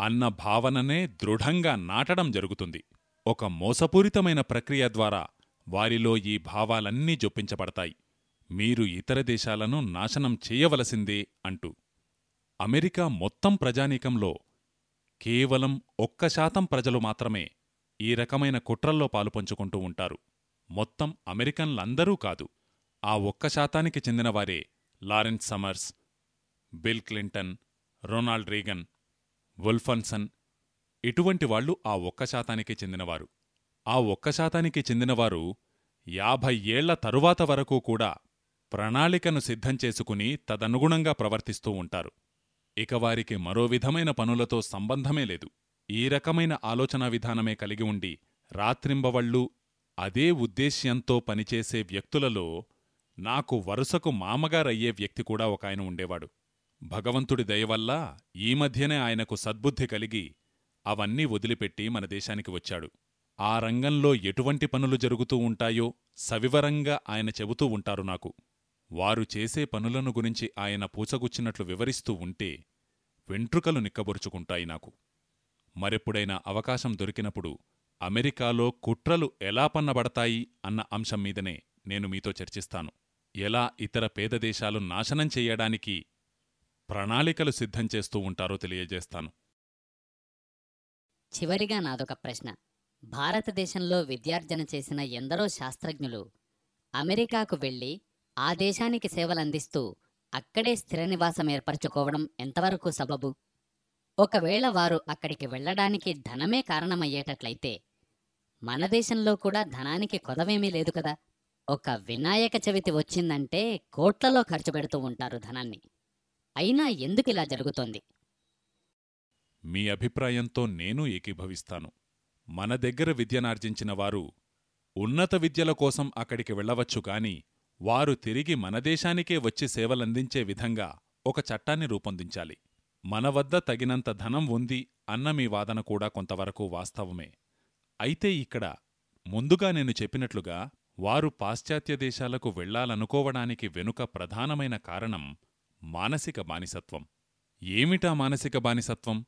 అన్న భావననే దృఢంగా నాటడం జరుగుతుంది. ఒక మోసపూరితమైన ప్రక్రియ ద్వారా వారిలో ఈ భావాలన్నీ జొప్పించబడతాయి. మీరు ఇతర దేశాలను నాశనం చేయవలసిందే అంటూ. అమెరికా మొత్తం ప్రజానీకంలో కేవలం ఒక్క శాతం ప్రజలు మాత్రమే ఈ రకమైన కుట్రల్లో పాలుపంచుకుంటూ ఉంటారు. మొత్తం అమెరికన్లందరూ కాదు ఆ ఒక్క శాతానికి చెందినవారే Lawrence Summers Bill Clinton Ronald Reagan Wolfensohn ఇటువంటి వాళ్ళు ఆ ఒక్క శాతానికి చెందినవారు. ఆ ఒక్క శాతానికి చెందినవారు యాభై ఏళ్ళ తరువాత వరకు కూడా ప్రణాళికను సిద్ధం చేసుకుని తదనుగుణంగా ప్రవర్తిస్తూ ఉంటారు. ఇక వారికి మరో విధమైన పనులతో సంబంధమే లేదు. ఈ రకమైన ఆలోచనా విధానమే కలిగి ఉండి రాత్రింబవళ్ళు అదే ఉద్దేశ్యంతో పనిచేసే వ్యక్తులలో నాకు వరుసకు మామగారయ్యే వ్యక్తి కూడా ఒక ఆయన ఉండేవాడు. భగవంతుడి దయవల్ల ఈ మధ్యనే ఆయనకు సద్బుద్ధి కలిగి అవన్నీ వదిలిపెట్టి మన దేశానికి వచ్చాడు. ఆ రంగంలో ఎటువంటి పనులు జరుగుతూ ఉంటాయో సవివరంగా ఆయన చెబుతూ ఉంటారు నాకు. వారు చేసే పనులను గురించి ఆయన పూచగుచ్చినట్లు వివరిస్తూ ఉంటే వెంట్రుకలు నిక్కబొరుచుకుంటాయి నాకు. మరెప్పుడైనా అవకాశం దొరికినప్పుడు అమెరికాలో కుట్రలు ఎలా పన్నబడతాయి అన్న అంశం మీదనే నేను మీతో చర్చిస్తాను. ఎలా ఇతర పేద దేశాలు నాశనం చెయ్యడానికి ప్రణాళికలు సిద్ధం చేస్తూ ఉంటారో తెలియజేస్తాను. చివరిగా నాదొక ప్రశ్న. భారతదేశంలో విద్యార్జన చేసిన ఎందరో శాస్త్రజ్ఞులు అమెరికాకు వెళ్ళి ఆ దేశానికి సేవలందిస్తూ అక్కడే స్థిర నివాసం ఏర్పరచుకోవడం ఎంతవరకు సబబు? ఒకవేళ వారు అక్కడికి వెళ్ళడానికి ధనమే కారణమయ్యేటట్లయితే మన దేశంలో కూడా ధనానికి కొదవేమీ లేదు కదా? ఒక వినాయక చవితి వచ్చిందంటే కోట్లలో ఖర్చు పెడుతూ ఉంటారు ధనాన్ని. అయినా ఎందుకు ఇలా జరుగుతోంది? మీ అభిప్రాయంతో నేను ఏకీభవిస్తాను. మన దగ్గర విద్యనార్జించిన వారు ఉన్నత విద్యల కోసం అక్కడికి వెళ్ళవచ్చు గాని వారు తిరిగి మన దేశానికే వచ్చి సేవలందించే విధంగా ఒక చట్టాన్ని రూపొందించాలి. మన వద్ద తగినంత ధనం ఉంది అన్న మీ వాదన కూడా కొంతవరకు వాస్తవమే. అయితే ఇక్కడ ముందుగా నేను చెప్పినట్లుగా వారు పాశ్చాత్య దేశాలకు వెళ్ళాలనుకోవడానికి వెనుక ప్రధానమైన కారణం మానసిక బానిసత్వం. ఏమిటా మానసిక బానిసత్వం?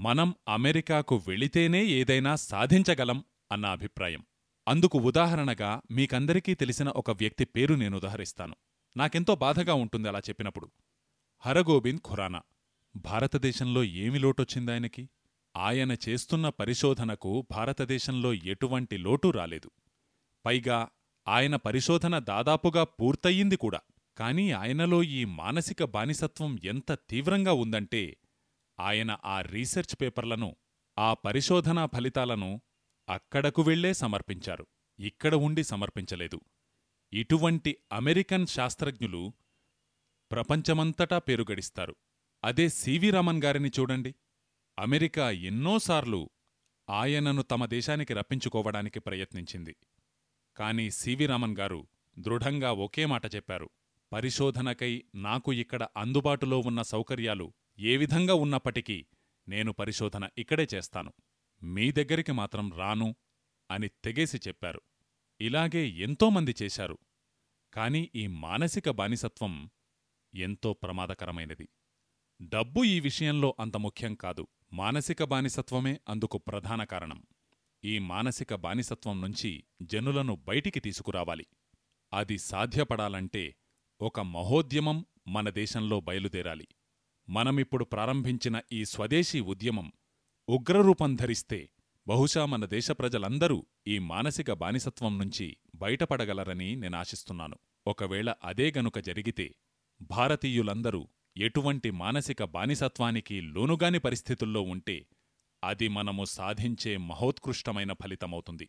మనం అమెరికాకు వెళితేనే ఏదైనా సాధించగలం అన్న అభిప్రాయం. అందుకు ఉదాహరణగా మీకందరికీ తెలిసిన ఒక వ్యక్తి పేరు నేను ఉదహరిస్తాను. నాకెంతో బాధగా ఉంటుంది అలా చెప్పినప్పుడు. హరగోబింద్ ఖురానా. భారతదేశంలో ఏమి లోటొచ్చిందాయనకి ఆయన చేస్తున్న పరిశోధనకు భారతదేశంలో ఎటువంటి లోటు రాలేదు. పైగా ఆయన పరిశోధన దాదాపుగా పూర్తయింది కూడా. కాని ఆయనలో ఈ మానసిక బానిసత్వం ఎంత తీవ్రంగా ఉందంటే ఆయన ఆ రీసెర్చ్ పేపర్లను ఆ పరిశోధనా ఫలితాలను అక్కడకు వెళ్ళే సమర్పించారు. ఇక్కడ ఉండి సమర్పించలేదు. ఇటువంటి అమెరికన్ శాస్త్రజ్ఞులు ప్రపంచమంతటా పేరుగడిస్తారు. అదే సివి రమన్ గారిని చూడండి. అమెరికా ఎన్నోసార్లు ఆయనను తమ దేశానికి రప్పించుకోవడానికి ప్రయత్నించింది. కాని సివి రమన్ గారు దృఢంగా ఒకే మాట చెప్పారు. పరిశోధనకై నాకు ఇక్కడ అందుబాటులో ఉన్న సౌకర్యాలు ఏ విధంగా ఉన్నప్పటికీ నేను పరిశోధన ఇక్కడే చేస్తాను. మీ దగ్గరికి మాత్రం రాను అని తెగేసి చెప్పారు. ఇలాగే ఎంతోమంది చేశారు. కాని ఈ మానసిక బానిసత్వం ఎంతో ప్రమాదకరమైనది. డబ్బు ఈ విషయంలో అంత ముఖ్యం కాదు. మానసిక బానిసత్వమే అందుకు ప్రధాన కారణం. ఈ మానసిక బానిసత్వం నుంచి జనులను బయటికి తీసుకురావాలి. అది సాధ్యపడాలంటే ఒక మహోద్యమం మన దేశంలో బయలుదేరాలి. మనమిప్పుడు ప్రారంభించిన ఈ స్వదేశీ ఉద్యమం ఉగ్రరూపం ధరిస్తే బహుశా మన దేశ ప్రజలందరూ ఈ మానసిక బానిసత్వం నుంచి బయటపడగలరని నేనాశిస్తున్నాను ఒకవేళ అదే గనుక జరిగితే భారతీయులందరూ ఎటువంటి మానసిక బానిసత్వానికి లోనుగాని పరిస్థితుల్లో ఉంటే అది మనము సాధించే మహోత్కృష్టమైన ఫలితమవుతుంది.